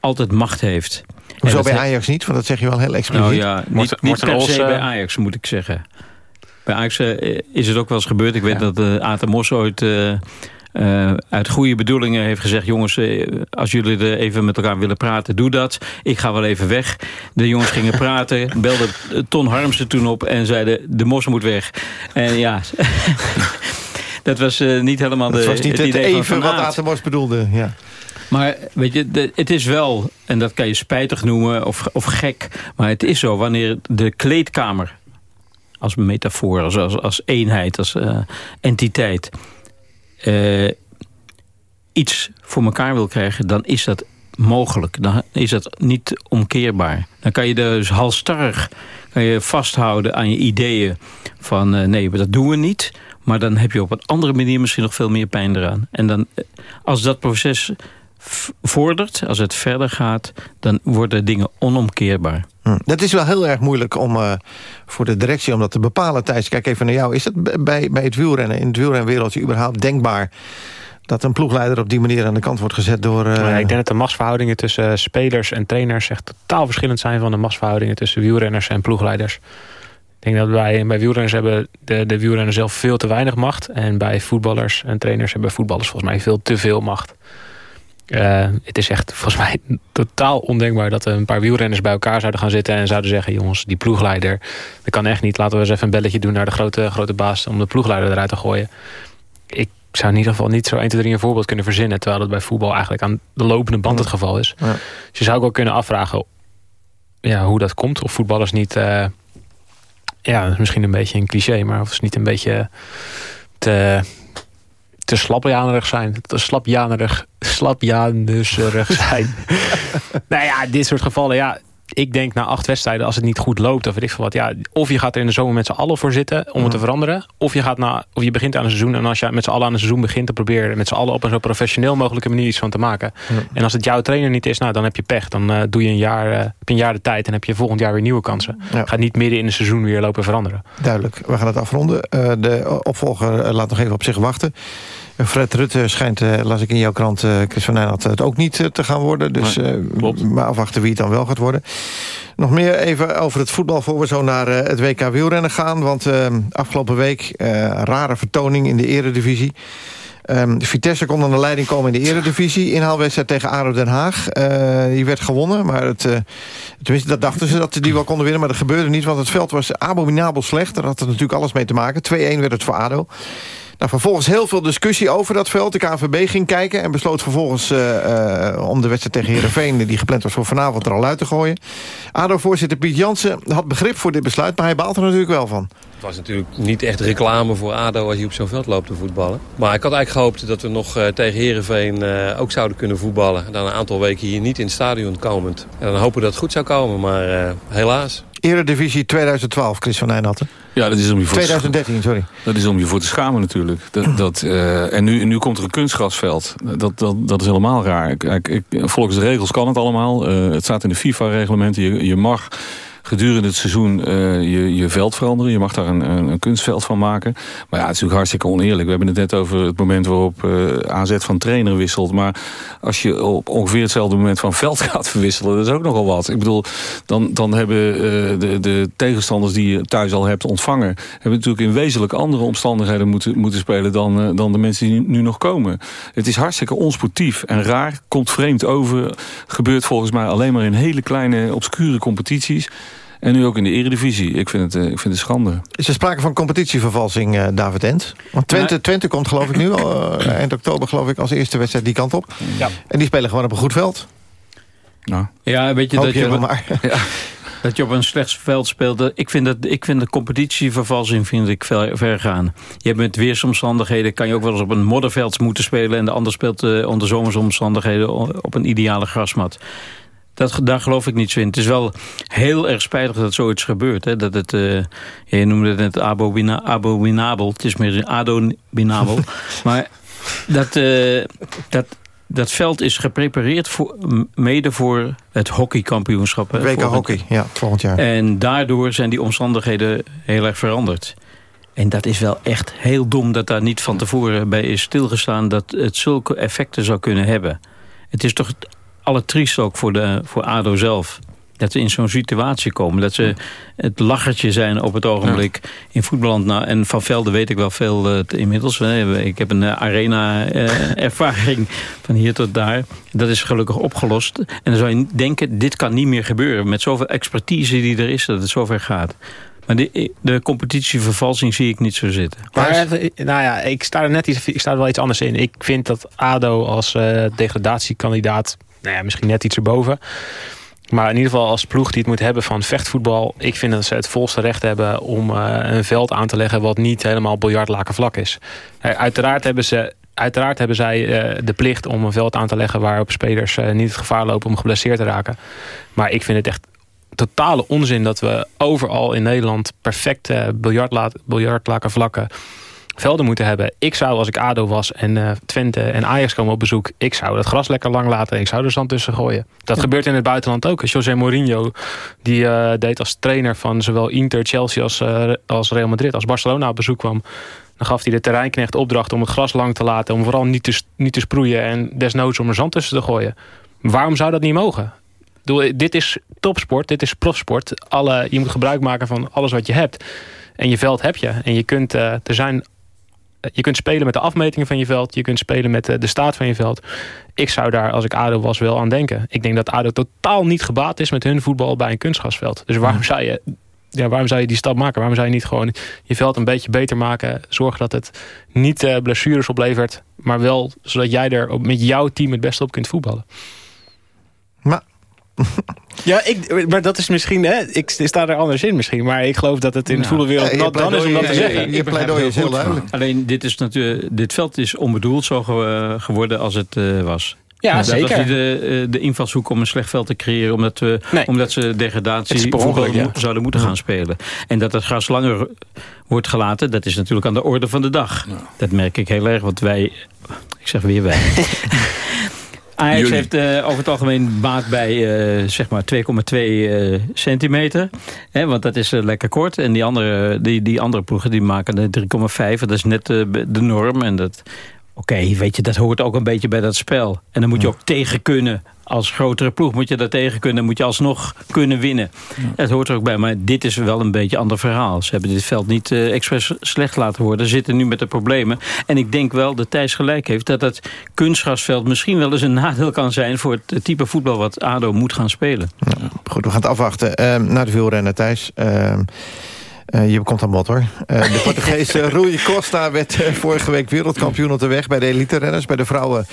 altijd macht heeft. Hoezo bij Ajax niet? Want dat zeg je wel heel expliciet. Nou ja, niet, niet per se bij Ajax, moet ik zeggen. Bij Ajax uh, is het ook wel eens gebeurd. Ik weet ja. dat uh, Aten Mos ooit... Uh, uh, uit goede bedoelingen heeft gezegd... jongens, uh, als jullie er even met elkaar willen praten, doe dat. Ik ga wel even weg. De jongens gingen praten, belden Ton Harmsen toen op... en zeiden, de mos moet weg. En ja... dat was uh, niet helemaal dat de, was niet het, het idee even van wat Aten Mos bedoelde, ja. Maar weet je, de, het is wel, en dat kan je spijtig noemen of, of gek... maar het is zo, wanneer de kleedkamer als metafoor, als, als, eenheid, als uh, entiteit eh, iets voor elkaar wil krijgen... dan is dat mogelijk. Dan is dat niet omkeerbaar. Dan kan je dus halstarrig kan je vasthouden aan je ideeën van... Uh, nee, dat doen we niet. Maar dan heb je op een andere manier misschien nog veel meer pijn eraan. En dan, eh, als dat proces vordert, als het verder gaat... dan worden dingen onomkeerbaar. Hm. Dat is wel heel erg moeilijk om uh, voor de directie om dat te bepalen. Thijs, kijk even naar jou. Is het bij, bij het wielrennen, in het wielrenwereldje überhaupt denkbaar dat een ploegleider op die manier aan de kant wordt gezet door... Uh... Ja, ik denk dat de machtsverhoudingen tussen spelers en trainers... echt totaal verschillend zijn van de machtsverhoudingen tussen wielrenners en ploegleiders. Ik denk dat wij bij wielrenners hebben de, de wielrenners zelf veel te weinig macht. En bij voetballers en trainers hebben voetballers volgens mij veel te veel macht. Uh, het is echt volgens mij totaal ondenkbaar dat een paar wielrenners bij elkaar zouden gaan zitten en zouden zeggen: jongens, die ploegleider, dat kan echt niet. Laten we eens even een belletje doen naar de grote, grote baas om de ploegleider eruit te gooien. Ik zou in ieder geval niet zo 1, 2, 3 een voorbeeld kunnen verzinnen, terwijl dat bij voetbal eigenlijk aan de lopende band het geval is. Ja. Dus je zou ook wel kunnen afvragen ja, hoe dat komt. Of voetballers niet, uh, ja, misschien een beetje een cliché, maar of ze niet een beetje te te slapjanerig zijn. Te slapjanerig, slapjanerig zijn. nou ja, dit soort gevallen, ja. Ik denk na acht wedstrijden, als het niet goed loopt, of weet ik veel wat. Ja, of je gaat er in de zomer met z'n allen voor zitten om het te veranderen. Of je, gaat na, of je begint aan een seizoen. En als je met z'n allen aan een seizoen begint te proberen met z'n allen op een zo professioneel mogelijke manier iets van te maken. En als het jouw trainer niet is, nou dan heb je pech. Dan uh, doe je een jaar, uh, heb je een jaar de tijd en heb je volgend jaar weer nieuwe kansen. Ja. Ga niet midden in het seizoen weer lopen veranderen. Duidelijk. We gaan het afronden. Uh, de opvolger laat nog even op zich wachten. Fred Rutte schijnt, uh, las ik in jouw krant, uh, Chris van Nijland, het ook niet uh, te gaan worden. Dus nee, maar afwachten wie het dan wel gaat worden. Nog meer even over het voetbal voor we zo naar het WK wielrennen gaan. Want afgelopen week rare vertoning in de eredivisie. Um, Vitesse kon aan de leiding komen in de eredivisie. Inhaalwedstrijd tegen ADO Den Haag. die werd gewonnen, maar het, tenminste dat dachten ze dat ze die wel konden winnen. Maar dat gebeurde niet, want het veld was abominabel slecht. Daar had het natuurlijk alles mee te maken. 2-1 werd het voor ADO. Nou, vervolgens heel veel discussie over dat veld. De KNVB ging kijken en besloot vervolgens uh, uh, om de wedstrijd tegen Heerenveen... die gepland was voor vanavond er al uit te gooien. ADO-voorzitter Piet Jansen had begrip voor dit besluit... maar hij baalt er natuurlijk wel van. Het was natuurlijk niet echt reclame voor ADO als je op zo'n veld loopt te voetballen. Maar ik had eigenlijk gehoopt dat we nog uh, tegen Heerenveen ook zouden kunnen voetballen. Dan een aantal weken hier niet in het stadion komend. En dan hopen dat het goed zou komen, maar helaas. Eredivisie 2012, Chris van Nijnatten. Ja, dat is om je voor 2013, sorry. Dat is om je voor te schamen natuurlijk. Dat, dat, uh, en nu, nu komt er een kunstgrasveld. Dat, dat, dat is helemaal raar. Ik, ik, volgens de regels kan het allemaal. Uh, het staat in de FIFA-reglementen. Je, je mag gedurende het seizoen uh, je, je veld veranderen. Je mag daar een, een, kunstveld van maken. Maar ja, het is natuurlijk hartstikke oneerlijk. We hebben het net over het moment waarop uh, AZ van trainer wisselt. Maar als je op ongeveer hetzelfde moment van veld gaat verwisselen... dat is ook nogal wat. Ik bedoel, dan, dan hebben uh, de, de tegenstanders die je thuis al hebt ontvangen... hebben natuurlijk in wezenlijk andere omstandigheden moeten, moeten spelen... Dan, dan de mensen die nu nog komen. Het is hartstikke onsportief en raar. Komt vreemd over. Gebeurt volgens mij alleen maar in hele kleine, obscure competities... En nu ook in de eredivisie. Ik vind het, ik vind het schande. Is er sprake van competitievervalsing, uh, David Ent? Want Twente, ja. Twente komt geloof ik nu, uh, eind oktober geloof ik, als eerste wedstrijd die kant op. Ja. En die spelen gewoon op een goed veld. Nou. Ja, weet je Hoop dat je, je, op, maar. ja, dat je op een slecht veld speelt. Ik vind, dat, ik vind de competitievervalsing vind ik ver, ver gaan. Je hebt met weersomstandigheden kan je ook wel eens op een modderveld moeten spelen... en de ander speelt uh, onder zomersomstandigheden op een ideale grasmat. Dat, daar geloof ik niet zo in. Het is wel heel erg spijtig dat zoiets gebeurt. Hè? Dat het, uh, je noemde het net abomina abominabel. Het is meer adonabel. maar dat, uh, dat, dat veld is geprepareerd voor, mede voor het hockeykampioenschap. WK hockey, ja, volgend jaar. En daardoor zijn die omstandigheden heel erg veranderd. En dat is wel echt heel dom dat daar niet van tevoren bij is stilgestaan... dat het zulke effecten zou kunnen hebben. Het is toch allertriest ook voor, de, voor ADO zelf. Dat ze in zo'n situatie komen. Dat ze het lachertje zijn op het ogenblik ja. in voetballand. Nou, en van Velden weet ik wel veel uh, inmiddels. Ik heb een uh, arena-ervaring uh, van hier tot daar. Dat is gelukkig opgelost. En dan zou je denken, dit kan niet meer gebeuren. Met zoveel expertise die er is, dat het zover gaat. Maar de, de competitievervalsing zie ik niet zo zitten. Maar, nou ja, ik sta er net iets, ik sta er wel iets anders in. Ik vind dat ADO als uh, degradatiekandidaat nou ja, misschien net iets erboven. Maar in ieder geval als ploeg die het moet hebben van vechtvoetbal... ik vind dat ze het volste recht hebben om uh, een veld aan te leggen... wat niet helemaal biljartlaken vlak is. Uh, uiteraard hebben ze uiteraard hebben zij eh, de plicht om een veld aan te leggen... waarop spelers eh, niet het gevaar lopen om geblesseerd te raken. Maar ik vind het echt totale onzin dat we overal in Nederland... perfect uh, biljartlaken vlakken velden moeten hebben. Ik zou, als ik ADO was en uh, Twente en Ajax komen op bezoek... ik zou het gras lekker lang laten ik zou er zand tussen gooien. Dat gebeurt in het buitenland ook. José Mourinho die uh, deed als trainer van zowel Inter, Chelsea als, uh, als Real Madrid... als Barcelona op bezoek kwam... dan gaf hij de terreinknecht opdracht om het gras lang te laten... om vooral niet te, niet te sproeien en desnoods om er zand tussen te gooien. Waarom zou dat niet mogen? Dit is topsport, dit is profsport. Alle, je moet gebruik maken van alles wat je hebt. En je veld heb je. En je kunt, er zijn je kunt spelen met de afmetingen van je veld. Je kunt spelen met de, de staat van je veld. Ik zou daar, als ik ADO was, wel aan denken. Ik denk dat ADO totaal niet gebaat is met hun voetbal bij een kunstgrasveld. Dus waarom zou je, ja, waarom zou je die stap maken? Waarom zou je niet gewoon je veld een beetje beter maken? Zorgen dat het niet uh, blessures oplevert. Maar wel zodat jij er met jouw team het beste op kunt voetballen. Maar ja, ik, maar dat is misschien, hè, ik sta er anders in misschien. Maar ik geloof dat het in de ja. voetbalwereld ja, dan is om dat te zeggen. Je pleidooi is heel duidelijk. Alleen dit, is natuurlijk, dit veld is onbedoeld zo geworden als het uh, was. Ja, dat zeker. was niet de, de invalshoek om een slecht veld te creëren... omdat, we, nee. omdat ze degradatie voetbal ja. zouden moeten gaan spelen. En dat het gras langer wordt gelaten, dat is natuurlijk aan de orde van de dag. Dat merk ik heel erg, want wij... Ik zeg weer wij. Ajax Jullie. heeft uh, over het algemeen baat bij uh, zeg maar 2,2 uh, centimeter. Hè, want dat is lekker kort. En die andere, die, die andere ploegen die maken de 3,5. Dat is net de norm. En dat, oké, okay, weet je, dat hoort ook een beetje bij dat spel. En dan moet je ook tegen kunnen als grotere ploeg moet je daar tegen kunnen. moet je alsnog kunnen winnen. Ja. Het hoort er ook bij. Maar dit is wel een beetje een ander verhaal. Ze hebben dit veld niet uh, expres slecht laten worden. Ze zitten nu met de problemen. En ik denk wel dat Thijs gelijk heeft... dat het kunstgrasveld misschien wel eens een nadeel kan zijn... voor het type voetbal wat ADO moet gaan spelen. Ja, goed, we gaan het afwachten. Uh, naar de wielrennen, Thijs. Uh, uh, je komt aan bod hoor. Uh, de Portugese Rui Costa werd uh, vorige week wereldkampioen op de weg... bij de elite-renners. Bij de vrouwen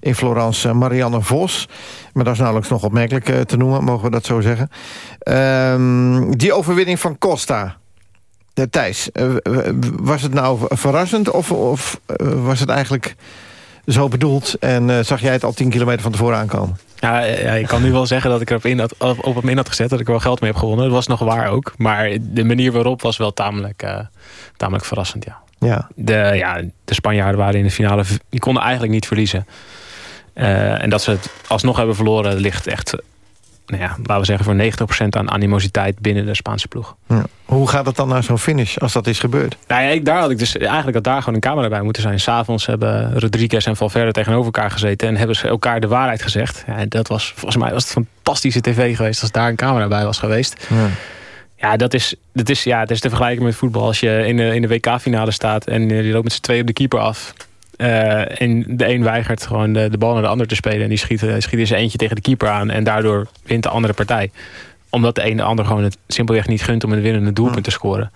in Florence Marianne Vos. Maar dat is nauwelijks nog opmerkelijk te noemen, mogen we dat zo zeggen. Ehm, die overwinning van Costa... De Thijs, was het nou verrassend of, of was het eigenlijk zo bedoeld... en zag jij het al 10 kilometer van tevoren aankomen? Ja, ja, ik kan nu wel zeggen dat ik erop in had, op hem in had gezet. Dat ik er wel geld mee heb gewonnen. Dat was nog waar ook. Maar de manier waarop was wel tamelijk, uh, tamelijk verrassend, ja. Ja. De, ja, de Spanjaarden waren in de finale... Die konden eigenlijk niet verliezen. Uh, en dat ze het alsnog hebben verloren... ligt echt nou ja, laten we zeggen voor 90% aan animositeit binnen de Spaanse ploeg. Ja. Hoe gaat het dan naar zo'n finish als dat is gebeurd? Nou ja, daar had ik dus eigenlijk had daar gewoon een camera bij moeten zijn. S'avonds hebben Rodriguez en Valverde tegenover elkaar gezeten en hebben ze elkaar de waarheid gezegd. Ja, dat was volgens mij was het fantastische tv geweest als daar een camera bij was geweest. Ja. Ja, dat is, dat is, ja, dat is te vergelijken met voetbal. Als je in de, in de WK-finale staat en je loopt met z'n twee op de keeper af. Uh, en de een weigert gewoon de, de bal naar de ander te spelen. En die schiet, schiet in zijn eentje tegen de keeper aan. En daardoor wint de andere partij. Omdat de een de ander gewoon het simpelweg niet gunt om een winnende doelpunt te scoren.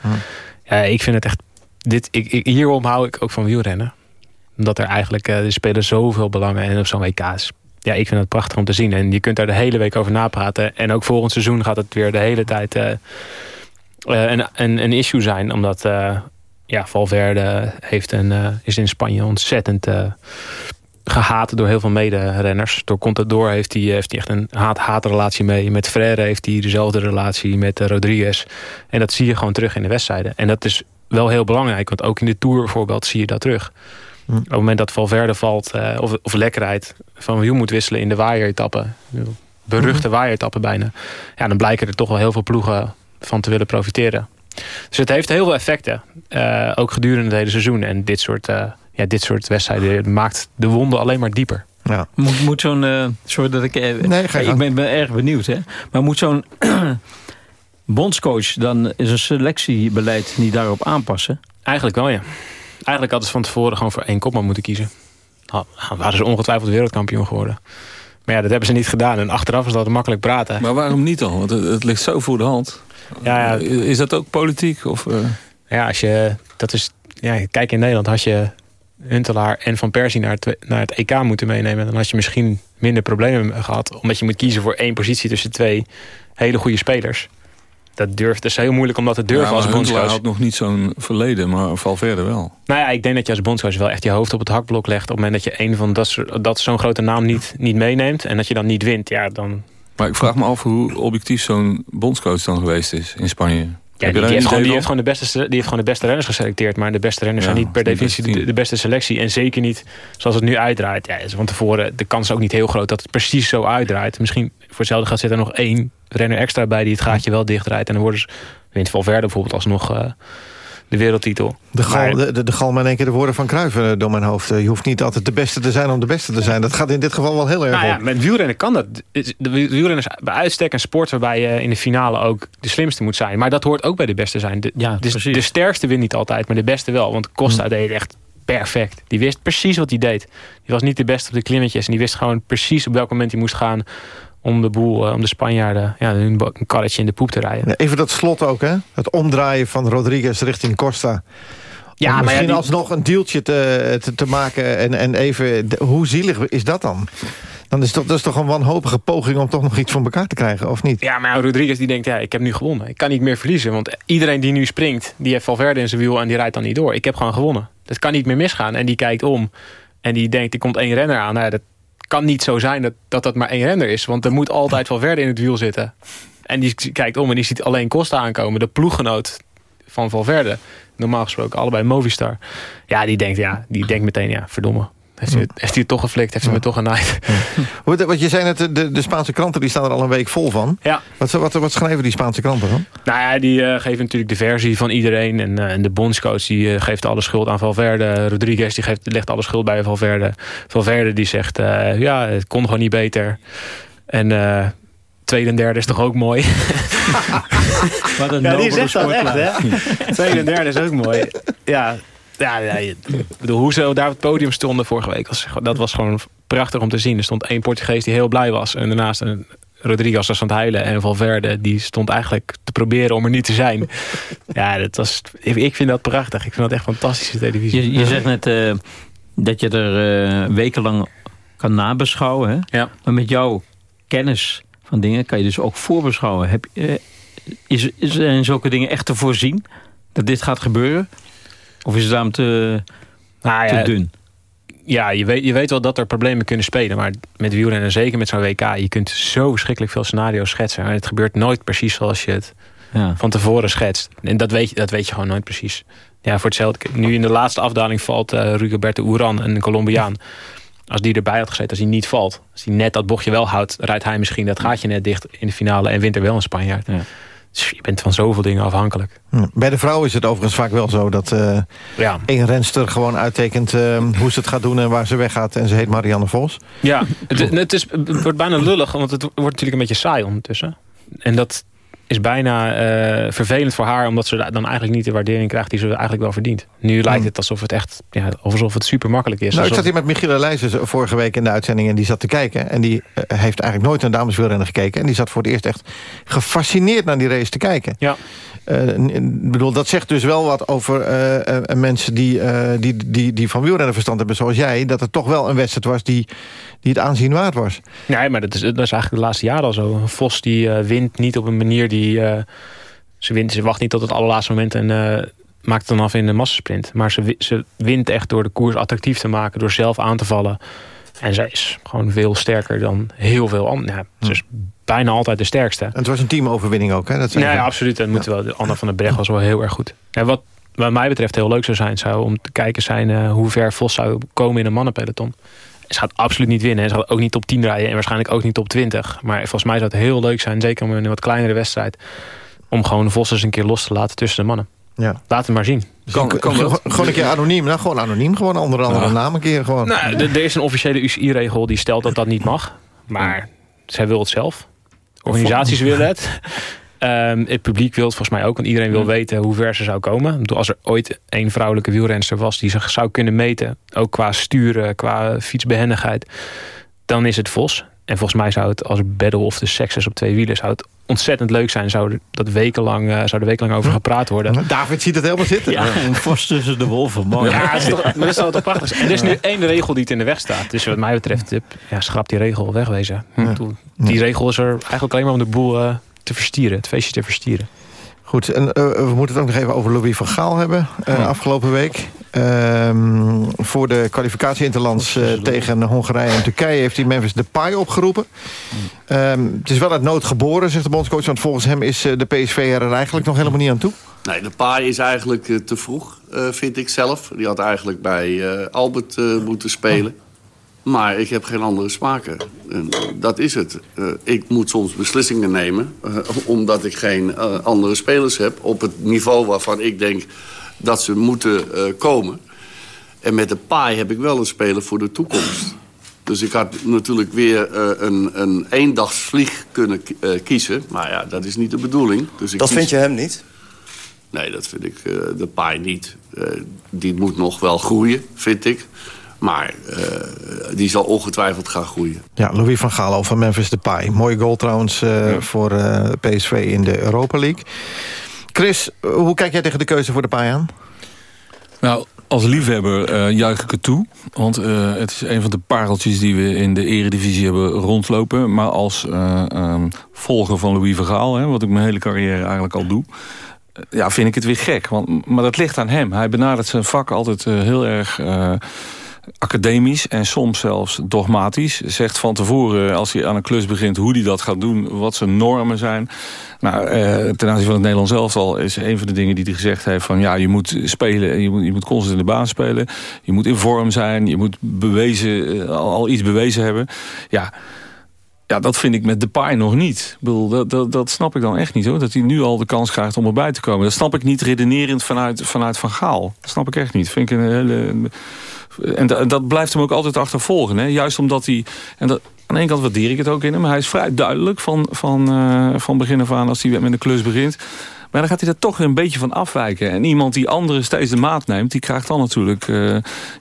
Ja, ik vind het echt... Dit, ik, ik, hierom hou ik ook van wielrennen. Omdat er eigenlijk... Uh, er spelen zoveel belangen en op zo'n WK is ja, ik vind het prachtig om te zien. En je kunt daar de hele week over napraten. En ook volgend seizoen gaat het weer de hele tijd uh, uh, een, een, een issue zijn. Omdat uh, ja, Valverde heeft een, is in Spanje ontzettend gehaat door heel veel mederenners. Door Contador heeft hij, heeft hij echt een haat-haatrelatie mee. Met Frère heeft hij dezelfde relatie met Rodriguez. En dat zie je gewoon terug in de wedstrijden. En dat is wel heel belangrijk. Want ook in de Tour bijvoorbeeld zie je dat terug. Hm. Op het moment dat Valverde valt uh, of, of lekkerheid van wiel moet wisselen in de waaieretappen. Beruchte mm. waaieretappen bijna. Ja, dan blijken er toch wel heel veel ploegen van te willen profiteren. Dus het heeft heel veel effecten. Uh, ook gedurende het hele seizoen. En dit soort, uh, ja, dit soort wedstrijden maakt de wonden alleen maar dieper. Ja. Moet, moet zo'n... Uh, sorry dat ik... nee, ga je ik ben, ben, erg benieuwd. Hè? Maar moet zo'n bondscoach dan zijn selectiebeleid niet daarop aanpassen? Eigenlijk wel, ja. Eigenlijk hadden ze van tevoren gewoon voor één kopman moeten kiezen. Dan waren ze ongetwijfeld wereldkampioen geworden. Maar ja, dat hebben ze niet gedaan. En achteraf is dat makkelijk praten. Maar waarom niet dan? Want het, het ligt zo voor de hand. Ja, ja. Is dat ook politiek? Of, uh... Ja, als je... Dat is, ja, kijk, in Nederland had je Huntelaar en Van Persie naar het, naar het EK moeten meenemen. Dan had je misschien minder problemen gehad. Omdat je moet kiezen voor één positie tussen twee hele goede spelers. dat durft. Het is heel moeilijk om dat te durven Ja, als Huntelaar bondscoach. had nog niet zo'n verleden, maar Valverde wel. Nou ja, ik denk dat je als bondscoach wel echt je hoofd op het hakblok legt... op het moment dat je een van dat, dat zo'n grote naam niet, niet meeneemt... en dat je dan niet wint, ja, dan... Maar ik vraag me af hoe objectief zo'n bondscoach dan geweest is in Spanje. Ja, die, heeft gewoon, die, heeft gewoon de beste, die heeft gewoon de beste renners geselecteerd. Maar de beste renners Ja, zijn niet per definitie de, de beste selectie. En zeker niet zoals het nu uitdraait. Ja, is van tevoren, de kans is ook niet heel groot dat het precies zo uitdraait. Misschien voor hetzelfde gaat zit er nog één renner extra bij... die het gaatje wel dichtdraait. En dan worden ze, wint Valverde bijvoorbeeld alsnog eh, de wereldtitel. De gal, Maar- de, de, de gal maar in één keer de woorden van Cruijff eh, door mijn hoofd. Eh, Je hoeft niet altijd de beste te zijn om de beste te zijn. Dat gaat in dit geval wel heel erg Nou ja, op. met wielrennen kan dat. Is- De wielrennen is bij uitstek een sport waarbij je in de finale ook de slimste moet zijn. Maar dat hoort ook bij de beste zijn. De, Ja, de, precies. de sterkste wint niet altijd, maar de beste wel. Want Costa deed het echt perfect. Die wist precies wat hij deed. Die was niet de beste op de klimmetjes. En die wist gewoon precies op welk moment hij moest gaan om de boel, eh, om de Spanjaarden ja, hun karretje in de poep te rijden. Even dat slot ook, hè? Het omdraaien van Rodriguez richting Costa. Ja, Om maar ja, misschien die- alsnog een dealtje te, te, te maken. En, en even, de- hoe zielig is dat dan? Dan is toch, dat is toch een wanhopige poging om toch nog iets van elkaar te krijgen, of niet? Ja, maar Rodriguez die denkt, ja, ik heb nu gewonnen. Ik kan niet meer verliezen. Want iedereen die nu springt, die heeft Valverde in zijn wiel en die rijdt dan niet door. Ik heb gewoon gewonnen. Dat kan niet meer misgaan. En die kijkt om en die denkt, er komt één renner aan. Nou, dat kan niet zo zijn dat, dat dat maar één renner is. Want er moet altijd Valverde in het wiel zitten. En die kijkt om en die ziet alleen Costa aankomen. De ploeggenoot van Valverde. Normaal gesproken allebei Movistar. Ja, die denkt, ja, die denkt meteen, ja, verdomme. Heeft hij, het- heeft hij het toch geflikt? Heeft hij me toch genaaid? Wat, wat je zei net, de, de Spaanse kranten die staan er al een week vol van. Ja. Wat, wat, wat schrijven die Spaanse kranten dan? Nou ja, die eh, geven natuurlijk de versie van iedereen. En, eh, en de bondscoach die eh, geeft alle schuld aan Valverde. Rodriguez die geeft, legt alle schuld bij Valverde. Valverde die zegt, eh, ja, het kon gewoon niet beter. En eh, tweede en derde is toch ook mooi. Wat een ja, die nobele zegt dat echt, hè? Tweede en derde is ook mooi. Ja, ja, ja ik bedoel, hoe ze daar op het podium stonden vorige week. Was, dat was gewoon prachtig om te zien. Er stond één Portugees die heel blij was. En daarnaast een Rodriguez was aan het huilen. En Valverde die stond eigenlijk te proberen om er niet te zijn. Ja, dat was, ik, vind dat prachtig. Ik vind dat echt fantastische televisie. Je, je zegt net eh, dat je er eh, wekenlang kan nabeschouwen. Hè? Ja. Maar met jouw kennis van dingen kan je dus ook voorbeschouwen. Heb, je, eh, is, is, zijn zulke dingen echt te voorzien? Dat dit gaat gebeuren? Of is het daarom te, Nou te ja, dun? ja, je weet, je weet wel dat er problemen kunnen spelen. Maar met wielrennen, zeker met zo'n WK... je kunt zo verschrikkelijk veel scenario's schetsen. En het gebeurt nooit precies zoals je het Ja. van tevoren schetst. En dat weet, je, dat weet je gewoon nooit precies. Ja, voor hetzelfde. Nu in de laatste afdaling valt eh Rigoberto Uran, een Colombiaan. Als die erbij had gezeten, als hij niet valt... als hij net dat bochtje wel houdt... rijdt hij misschien dat gaatje net dicht in de finale... en wint er wel een Spanjaard. Dus je bent van zoveel dingen afhankelijk. Hm. Bij de vrouw is het overigens vaak wel zo dat eh Ja. één renster gewoon uittekent eh, hoe ze het gaat doen en waar ze weggaat. En ze heet Marianne Vos. Ja, het, het, is, het wordt bijna lullig, want het wordt natuurlijk een beetje saai ondertussen. En dat is bijna eh, vervelend voor haar, omdat ze dan eigenlijk niet de waardering krijgt die ze eigenlijk wel verdient. Nu lijkt het alsof het echt, ja, alsof het super makkelijk is. Nou, ik zat hier met Michiel Leijzen vorige week in de uitzending... en die zat te kijken. En die eh, heeft eigenlijk nooit naar dameswielrennen gekeken. En die zat voor het eerst echt gefascineerd naar die race te kijken. Ja. Ik bedoel, dat zegt dus wel wat over mensen die, die, die, die van wielrennen verstand hebben zoals jij... dat het toch wel een wedstrijd was die, die het aanzien waard was. Nee, maar dat is, dat is eigenlijk de laatste jaren al zo. Een Vos die wint niet op een manier die... eh, ze, wint, ze wacht niet tot het allerlaatste moment en eh, maakt het dan af in de massasprint. Maar ze, ze wint echt door de koers attractief te maken, door zelf aan te vallen. En zij is gewoon veel sterker dan heel veel anderen. Ja, ze is bijna altijd de sterkste. En het was een teamoverwinning ook, hè? Dat zei Ja, absoluut. En moeten wel. Anna van der Breggen was wel heel erg goed. En wat wat mij betreft heel leuk zou zijn, zou om te kijken zijn eh, hoe ver Vos zou komen in een mannenpeloton. Ze gaat absoluut niet winnen. en Ze gaat ook niet top 10 rijden en waarschijnlijk ook niet top 20. Maar volgens mij zou het heel leuk zijn, zeker om in een wat kleinere wedstrijd, om gewoon Vos eens een keer los te laten tussen de mannen. Ja. Laat het maar zien. Kan, gewoon een keer anoniem. Nou, gewoon anoniem. Gewoon onder andere naam een keer. Gewoon. Nou, er er is een officiële UCI-regel die stelt dat dat niet mag. Maar zij wil het zelf. Organisaties willen het. Ehm, het publiek wil het volgens mij ook. Want iedereen wil weten hoe ver ze zou komen. Als er ooit een vrouwelijke wielrenster was... die zich zou kunnen meten, ook qua sturen, qua fietsbehendigheid... dan is het Vos. En volgens mij zou het als Battle of the Sexes op twee wielen... zou het ontzettend leuk zijn. Zou er, dat wekenlang, eh, zou er wekenlang over gepraat worden. David ziet het helemaal zitten. Ja, een vos tussen de wolven. Mooi. Ja, dat is toch, maar dat zou toch prachtig zijn. Er is nu één regel die het in de weg staat. Dus wat mij betreft, eh, ja, schrap die regel wegwezen. Die regel is er eigenlijk alleen maar om de boel eh, te verstieren. Het feestje te verstieren. Goed, en uh, we moeten het ook nog even over Louis van Gaal hebben. Uh, afgelopen week. Uh, voor de kwalificatie interlands uh, tegen Hongarije en Turkije... heeft hij Memphis Depay opgeroepen. Um, het is wel uit nood geboren, zegt de bondscoach. Want volgens hem is de PSV er eigenlijk nog helemaal niet aan toe. Nee, Depay is eigenlijk te vroeg, vind ik zelf. Die had eigenlijk bij Albert moeten spelen. Maar ik heb geen andere smaken. En dat is het. Uh, ik moet soms beslissingen nemen... Uh, omdat ik geen uh, andere spelers heb... op het niveau waarvan ik denk dat ze moeten komen. En met de paai heb ik wel een speler voor de toekomst. Dus ik had natuurlijk weer een, een eendagsvlieg kunnen kiezen. Maar ja, dat is niet de bedoeling. Dus ik dat kies... vind je hem niet? Nee, dat vind ik de paai niet. die moet nog wel groeien, vind ik. Maar uh, die zal ongetwijfeld gaan groeien. Ja, Louis van Gaal van Memphis Depay. Mooie goal trouwens uh, ja. voor uh, PSV in de Europa League. Chris, hoe kijk jij tegen de keuze voor Depay aan? Nou, als liefhebber juich ik het toe. Want het is een van de pareltjes die we in de eredivisie hebben rondlopen. Maar als um, volger van Louis van Gaal, hè, wat ik mijn hele carrière eigenlijk al doe ja, vind ik het weer gek. Want, maar dat ligt aan hem. Hij benadert zijn vak altijd uh, heel erg... Academisch en soms zelfs dogmatisch. Zegt van tevoren, als hij aan een klus begint... hoe hij dat gaat doen, wat zijn normen zijn. Nou, eh, ten aanzien van het Nederlands elftal is een van de dingen die hij gezegd heeft... van ja, je moet spelen, je moet, je moet constant in de baan spelen. Je moet in vorm zijn, je moet bewezen, al, al iets bewezen hebben. Ja, ja, dat vind ik met Depay nog niet. Ik bedoel, dat, dat, dat snap ik dan echt niet hoor. Dat hij nu al de kans krijgt om erbij te komen. Dat snap ik niet redenerend vanuit, vanuit Van Gaal. Dat snap ik echt niet. Vind ik een hele... En dat, dat blijft hem ook altijd achtervolgen. Hè? Juist omdat hij... En dat, aan de ene kant waardeer ik het ook in hem. Hij is vrij duidelijk van, van, uh, van begin af aan als hij met een klus begint. Maar dan gaat hij er toch een beetje van afwijken. En iemand die anderen steeds de maat neemt... die krijgt dan natuurlijk uh,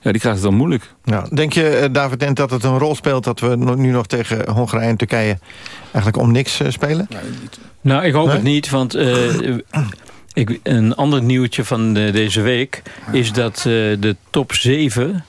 ja, die krijgt het dan moeilijk. Ja, denk je, David Dent, dat het een rol speelt... dat we nu nog tegen Hongarije en Turkije... eigenlijk om niks uh, spelen? Nee, nou, ik hoop nee? het niet, want... Ik, een ander nieuwtje van de, deze week... is dat de top 7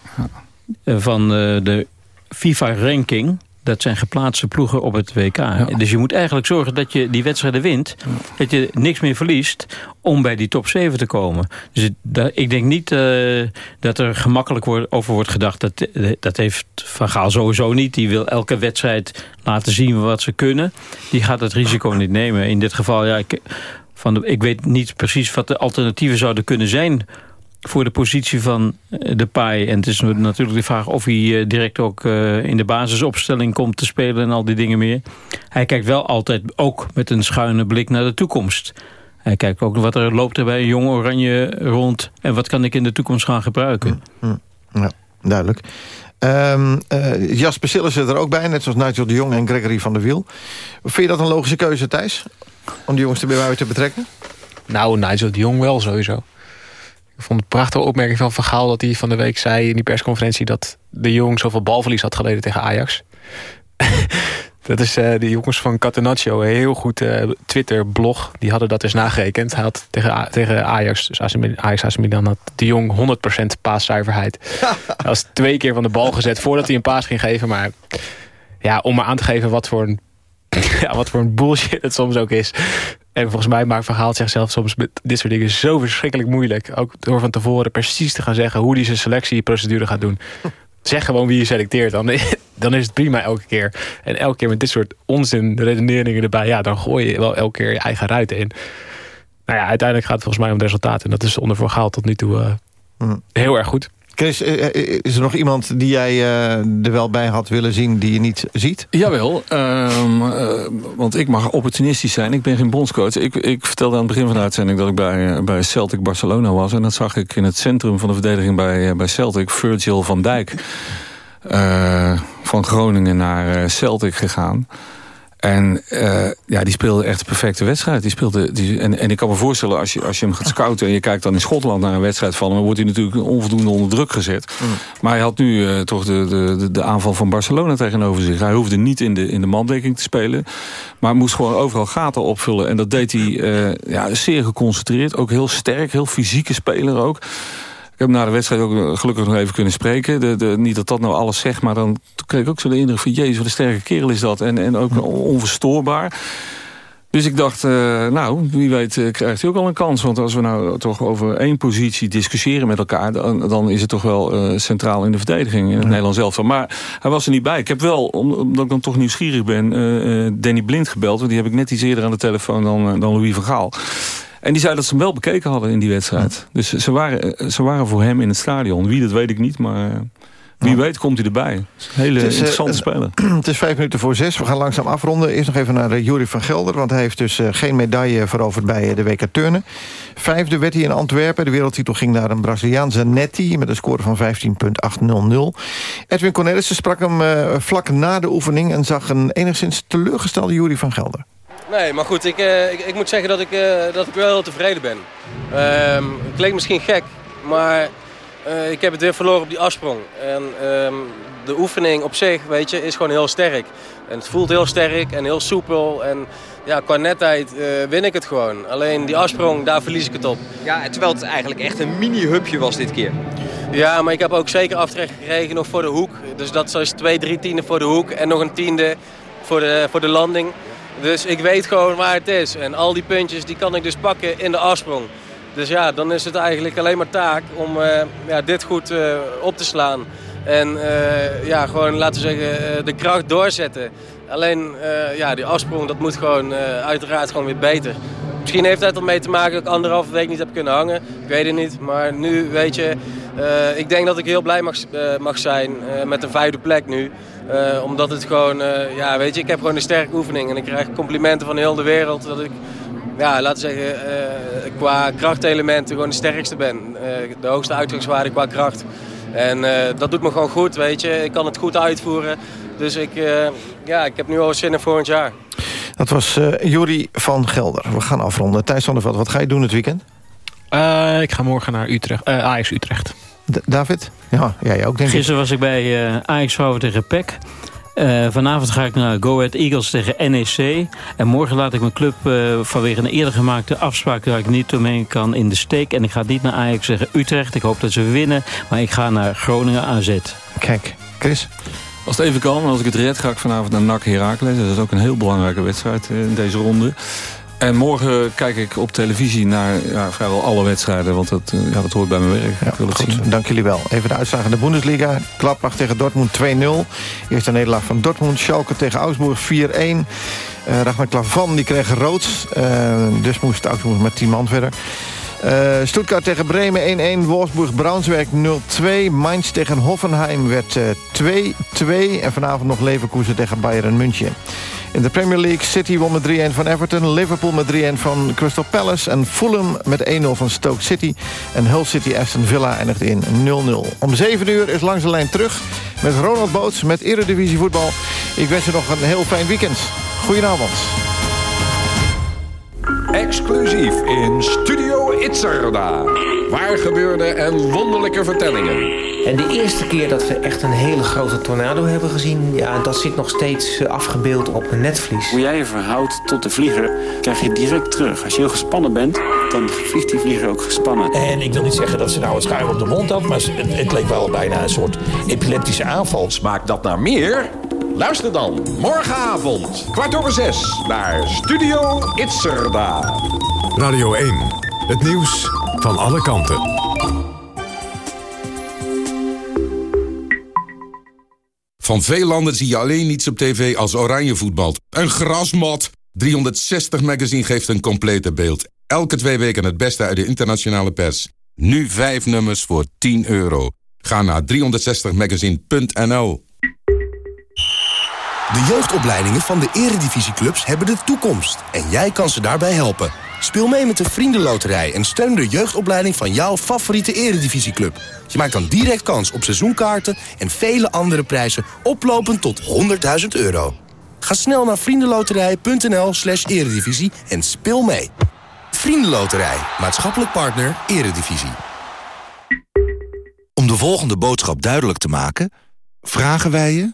van de FIFA-ranking dat zijn geplaatste ploegen op het WK. Ja. Dus je moet eigenlijk zorgen dat je die wedstrijden wint. Dat je niks meer verliest om bij die top 7 te komen. Dus dat, ik denk niet uh, dat er gemakkelijk wordt, over wordt gedacht. Dat, dat heeft Van Gaal sowieso niet. Die wil elke wedstrijd laten zien wat ze kunnen. Die gaat het risico niet nemen. In dit geval, ja, ik, van ik weet niet precies wat de alternatieven zouden kunnen zijn voor de positie van de paai. En het is natuurlijk de vraag of hij direct ook in de basisopstelling komt te spelen en al die dingen meer. Hij kijkt wel altijd ook met een schuine blik naar de toekomst. Hij kijkt ook wat er loopt er bij een jong oranje rond en wat kan ik in de toekomst gaan gebruiken. Ja, duidelijk. Um, uh, Jasper Sil is er ook bij, net zoals Nigel de Jong en Gregory van der Wiel. Vind je dat een logische keuze, Thijs? Om die jongens er bij te betrekken? Nou, Nigel de Jong wel sowieso. Ik vond het een prachtige opmerking van Van Gaal... dat hij van de week zei in die persconferentie... dat de Jong zoveel balverlies had geleden tegen Ajax. dat is uh, de jongens van Catenaccio, een heel goed uh, Twitter-blog. Die hadden dat eens nagerekend. Hij had tegen, tegen Ajax, dus Ajax AC Milan... had de Jong 100% paaszuiverheid. Hij was twee keer van de bal gezet voordat hij een paas ging geven. Maar ja, om maar aan te geven wat voor een, ja, wat voor een bullshit het soms ook is... En volgens mij maakt Van Gaal zichzelf soms met dit soort dingen zo verschrikkelijk moeilijk. Ook door van tevoren precies te gaan zeggen hoe hij zijn selectieprocedure gaat doen. Zeg gewoon wie je selecteert. Dan, dan is het prima elke keer. En elke keer met dit soort onzin redeneringen erbij. Ja, dan gooi je wel elke keer je eigen ruiten in. Nou ja, uiteindelijk gaat het volgens mij om het resultaat. En dat is onder Van Gaal tot nu toe uh, mm. heel erg goed. Chris, is er nog iemand die jij er wel bij had willen zien die je niet ziet? Jawel, uh, want ik mag opportunistisch zijn. Ik ben geen bondscoach. Ik, ik vertelde aan het begin van de uitzending dat ik bij, bij Celtic Barcelona was. En dat zag ik in het centrum van de verdediging bij, bij Celtic. Virgil van Dijk. Van Groningen naar Celtic gegaan. En uh, ja, die speelde echt de perfecte wedstrijd. Die speelde, die, en, en ik kan me voorstellen, als je, als je hem gaat scouten... en je kijkt dan in Schotland naar een wedstrijd van hem... dan wordt hij natuurlijk onvoldoende onder druk gezet. Mm. Maar hij had nu uh, toch de, de, de aanval van Barcelona tegenover zich. Hij hoefde niet in de, in de mandekking te spelen... maar moest gewoon overal gaten opvullen. En dat deed hij uh, ja, zeer geconcentreerd. Ook heel sterk, heel fysieke speler ook. Ik heb na de wedstrijd ook gelukkig nog even kunnen spreken. De, de, niet dat dat nou alles zegt, maar dan kreeg ik ook zo de indruk van... jezus, wat een sterke kerel is dat. En, en ook onverstoorbaar. Dus ik dacht, uh, nou, wie weet uh, krijgt hij ook al een kans. Want als we nou toch over één positie discussiëren met elkaar... dan, dan is het toch wel uh, centraal in de verdediging in het ja. Nederlands elftal. Maar hij was er niet bij. Ik heb wel, omdat ik dan toch nieuwsgierig ben... Danny Blind gebeld, want die heb ik net iets eerder aan de telefoon dan, dan Louis van Gaal. En die zei dat ze hem wel bekeken hadden in die wedstrijd. Dus ze waren, ze waren voor hem in het stadion. Wie, dat weet ik niet, maar... Wie weet komt hij erbij. Hele Het is, eh, interessante het- speler. Het is vijf minuten voor zes. We gaan langzaam afronden. Eerst nog even naar eh, Jury van Gelder. Want hij heeft dus eh, geen medaille veroverd bij eh, de WK Turnen. Vijfde werd hij in Antwerpen. De wereldtitel ging naar een Braziliaan Zanetti... met een score van 15.800. Edwin Cornelissen sprak hem eh, vlak na de oefening... en zag een enigszins teleurgestelde Jury van Gelder. Nee, maar goed, ik, eh, ik, ik moet zeggen dat ik, eh, dat ik wel heel tevreden ben. Ehm het klinkt misschien gek, maar eh, ik heb het weer verloren op die afsprong. En ehm, de oefening op zich, weet je, is gewoon heel sterk. En het voelt heel sterk en heel soepel. En ja, qua netheid eh, win ik het gewoon. Alleen die afsprong, daar verlies ik het op. Ja, terwijl het eigenlijk echt een mini-hupje was dit keer. Ja, maar ik heb ook zeker aftrek gekregen nog voor de hoek. Dus dat is twee, drie tienden voor de hoek en nog een tiende voor de, voor de landing. Dus ik weet gewoon waar het is. En al die puntjes die kan ik dus pakken in de afsprong. Dus ja, dan is het eigenlijk alleen maar taak om eh, ja, dit goed eh, op te slaan. En eh, ja, gewoon laten we zeggen de kracht doorzetten. Alleen ja, die afsprong dat moet gewoon uiteraard gewoon weer beter. Misschien heeft dat ermee te maken dat ik anderhalve week niet heb kunnen hangen. Ik weet het niet. Maar nu weet je, ik denk dat ik heel blij mag, mag zijn met de vijfde plek nu. Eh, omdat het gewoon, eh, ja weet je, ik heb gewoon een sterke oefening. En ik krijg complimenten van heel de wereld dat ik, ja laten we zeggen, eh, qua krachtelementen gewoon de sterkste ben. Eh, de hoogste uitgangswaarde qua kracht. En eh, dat doet me gewoon goed, weet je. Ik kan het goed uitvoeren. Dus ik, eh, ja, ik heb nu al zin in volgend jaar. Dat was eh Jury van Gelder. We gaan afronden. Thijs van der Veld, wat ga je doen het weekend? Eh, ik ga morgen naar Utrecht. eh Ajax Utrecht. David? Ja, jij ook denk ik. Gisteren was ik bij eh Ajax Vrouwen tegen PEC. Eh, vanavond ga ik naar Go Ahead Eagles tegen NEC. En morgen laat ik mijn club eh, vanwege een eerder gemaakte afspraak... waar ik niet omheen kan in de steek. En ik ga niet naar Ajax tegen Utrecht. Ik hoop dat ze winnen. Maar ik ga naar Groningen AZ. Kijk, Chris? Als het even kan, als ik het red, ga ik vanavond naar NAC Heracles. Dat is ook een heel belangrijke wedstrijd eh, in deze ronde. En morgen kijk ik op televisie naar ja, vrijwel alle wedstrijden. Want dat, eh, ja, dat hoort bij mijn werk. ik wil het zien. Goed, dank jullie wel. Even de uitslagen in de Bundesliga. Gladbach tegen Dortmund 2-0. Eerste nederlaag van Dortmund. Schalke tegen Augsburg 4-1. Eh Ragnar Klavan die kreeg rood. Eh, dus moest Augsburg met 10 man verder. Eh, Stuttgart tegen Bremen 1-1. Wolfsburg-Braunschweig 0-2. Mainz tegen Hoffenheim werd eh, 2-2. En vanavond nog Leverkusen tegen Bayern München. In de Premier League City won met 3-1 van Everton. Liverpool met 3-1 van Crystal Palace. En Fulham met 1-0 van Stoke City. En Hull City Aston Villa eindigt in 0-0. Om 7 uur is langs de lijn terug met Ronald Boots met Eredivisie Voetbal. Ik wens je nog een heel fijn weekend. Goedenavond. Exclusief in Studio Itzerda. Waar gebeurde en wonderlijke vertellingen. En de eerste keer dat we echt een hele grote tornado hebben gezien... Ja, dat zit nog steeds eh, afgebeeld op een netvlies. Hoe jij je verhoudt tot de vlieger, krijg je direct terug. Als je heel gespannen bent, dan vliegt die vlieger ook gespannen. En ik wil niet zeggen dat ze nou het schuim op de mond had... maar het, het leek wel bijna een soort epileptische aanval. Smaakt dat naar meer? Luister dan morgenavond, kwart over zes, naar Studio Itzerda. Radio 1, het nieuws van alle kanten. Van veel landen zie je alleen niets op tv als oranje voetbalt. Een grasmat! 360 Magazine geeft een complete beeld. Elke twee weken het beste uit de internationale pers. Nu vijf nummers voor 10 euro. Ga naar 360magazine.nl De jeugdopleidingen van de eredivisieclubs hebben de toekomst. En jij kan ze daarbij helpen. Speel mee met de Vriendenloterij en steun de jeugdopleiding van jouw favoriete eredivisieclub. Je maakt dan direct kans op seizoenkaarten en vele andere prijzen oplopend tot 100.000 euro. Ga snel naar vriendenloterij.nl slash eredivisie en speel mee. Vriendenloterij, maatschappelijk partner, eredivisie. Om de volgende boodschap duidelijk te maken... vragen wij je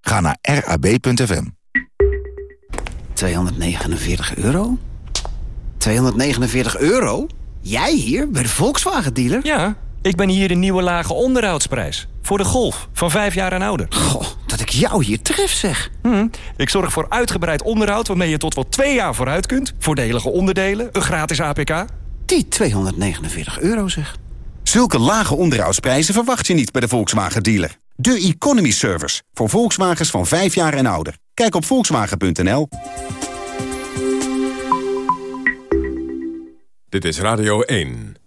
Ga naar rab.fm. 249 euro? 249 euro? Jij hier, bij de Volkswagen-dealer? Ja, ik ben hier de nieuwe lage onderhoudsprijs. Voor de Golf, van 5 jaar en ouder. Goh, dat ik jou hier tref, zeg. Hm, ik zorg voor uitgebreid onderhoud waarmee je tot wel twee jaar vooruit kunt. Voordelige onderdelen, een gratis APK. Die 249 euro, zeg. Zulke lage onderhoudsprijzen verwacht je niet bij de Volkswagen-dealer. De Economy Service, voor Volkswagens van 5 jaar en ouder. Kijk op volkswagen.nl. Dit is Radio 1.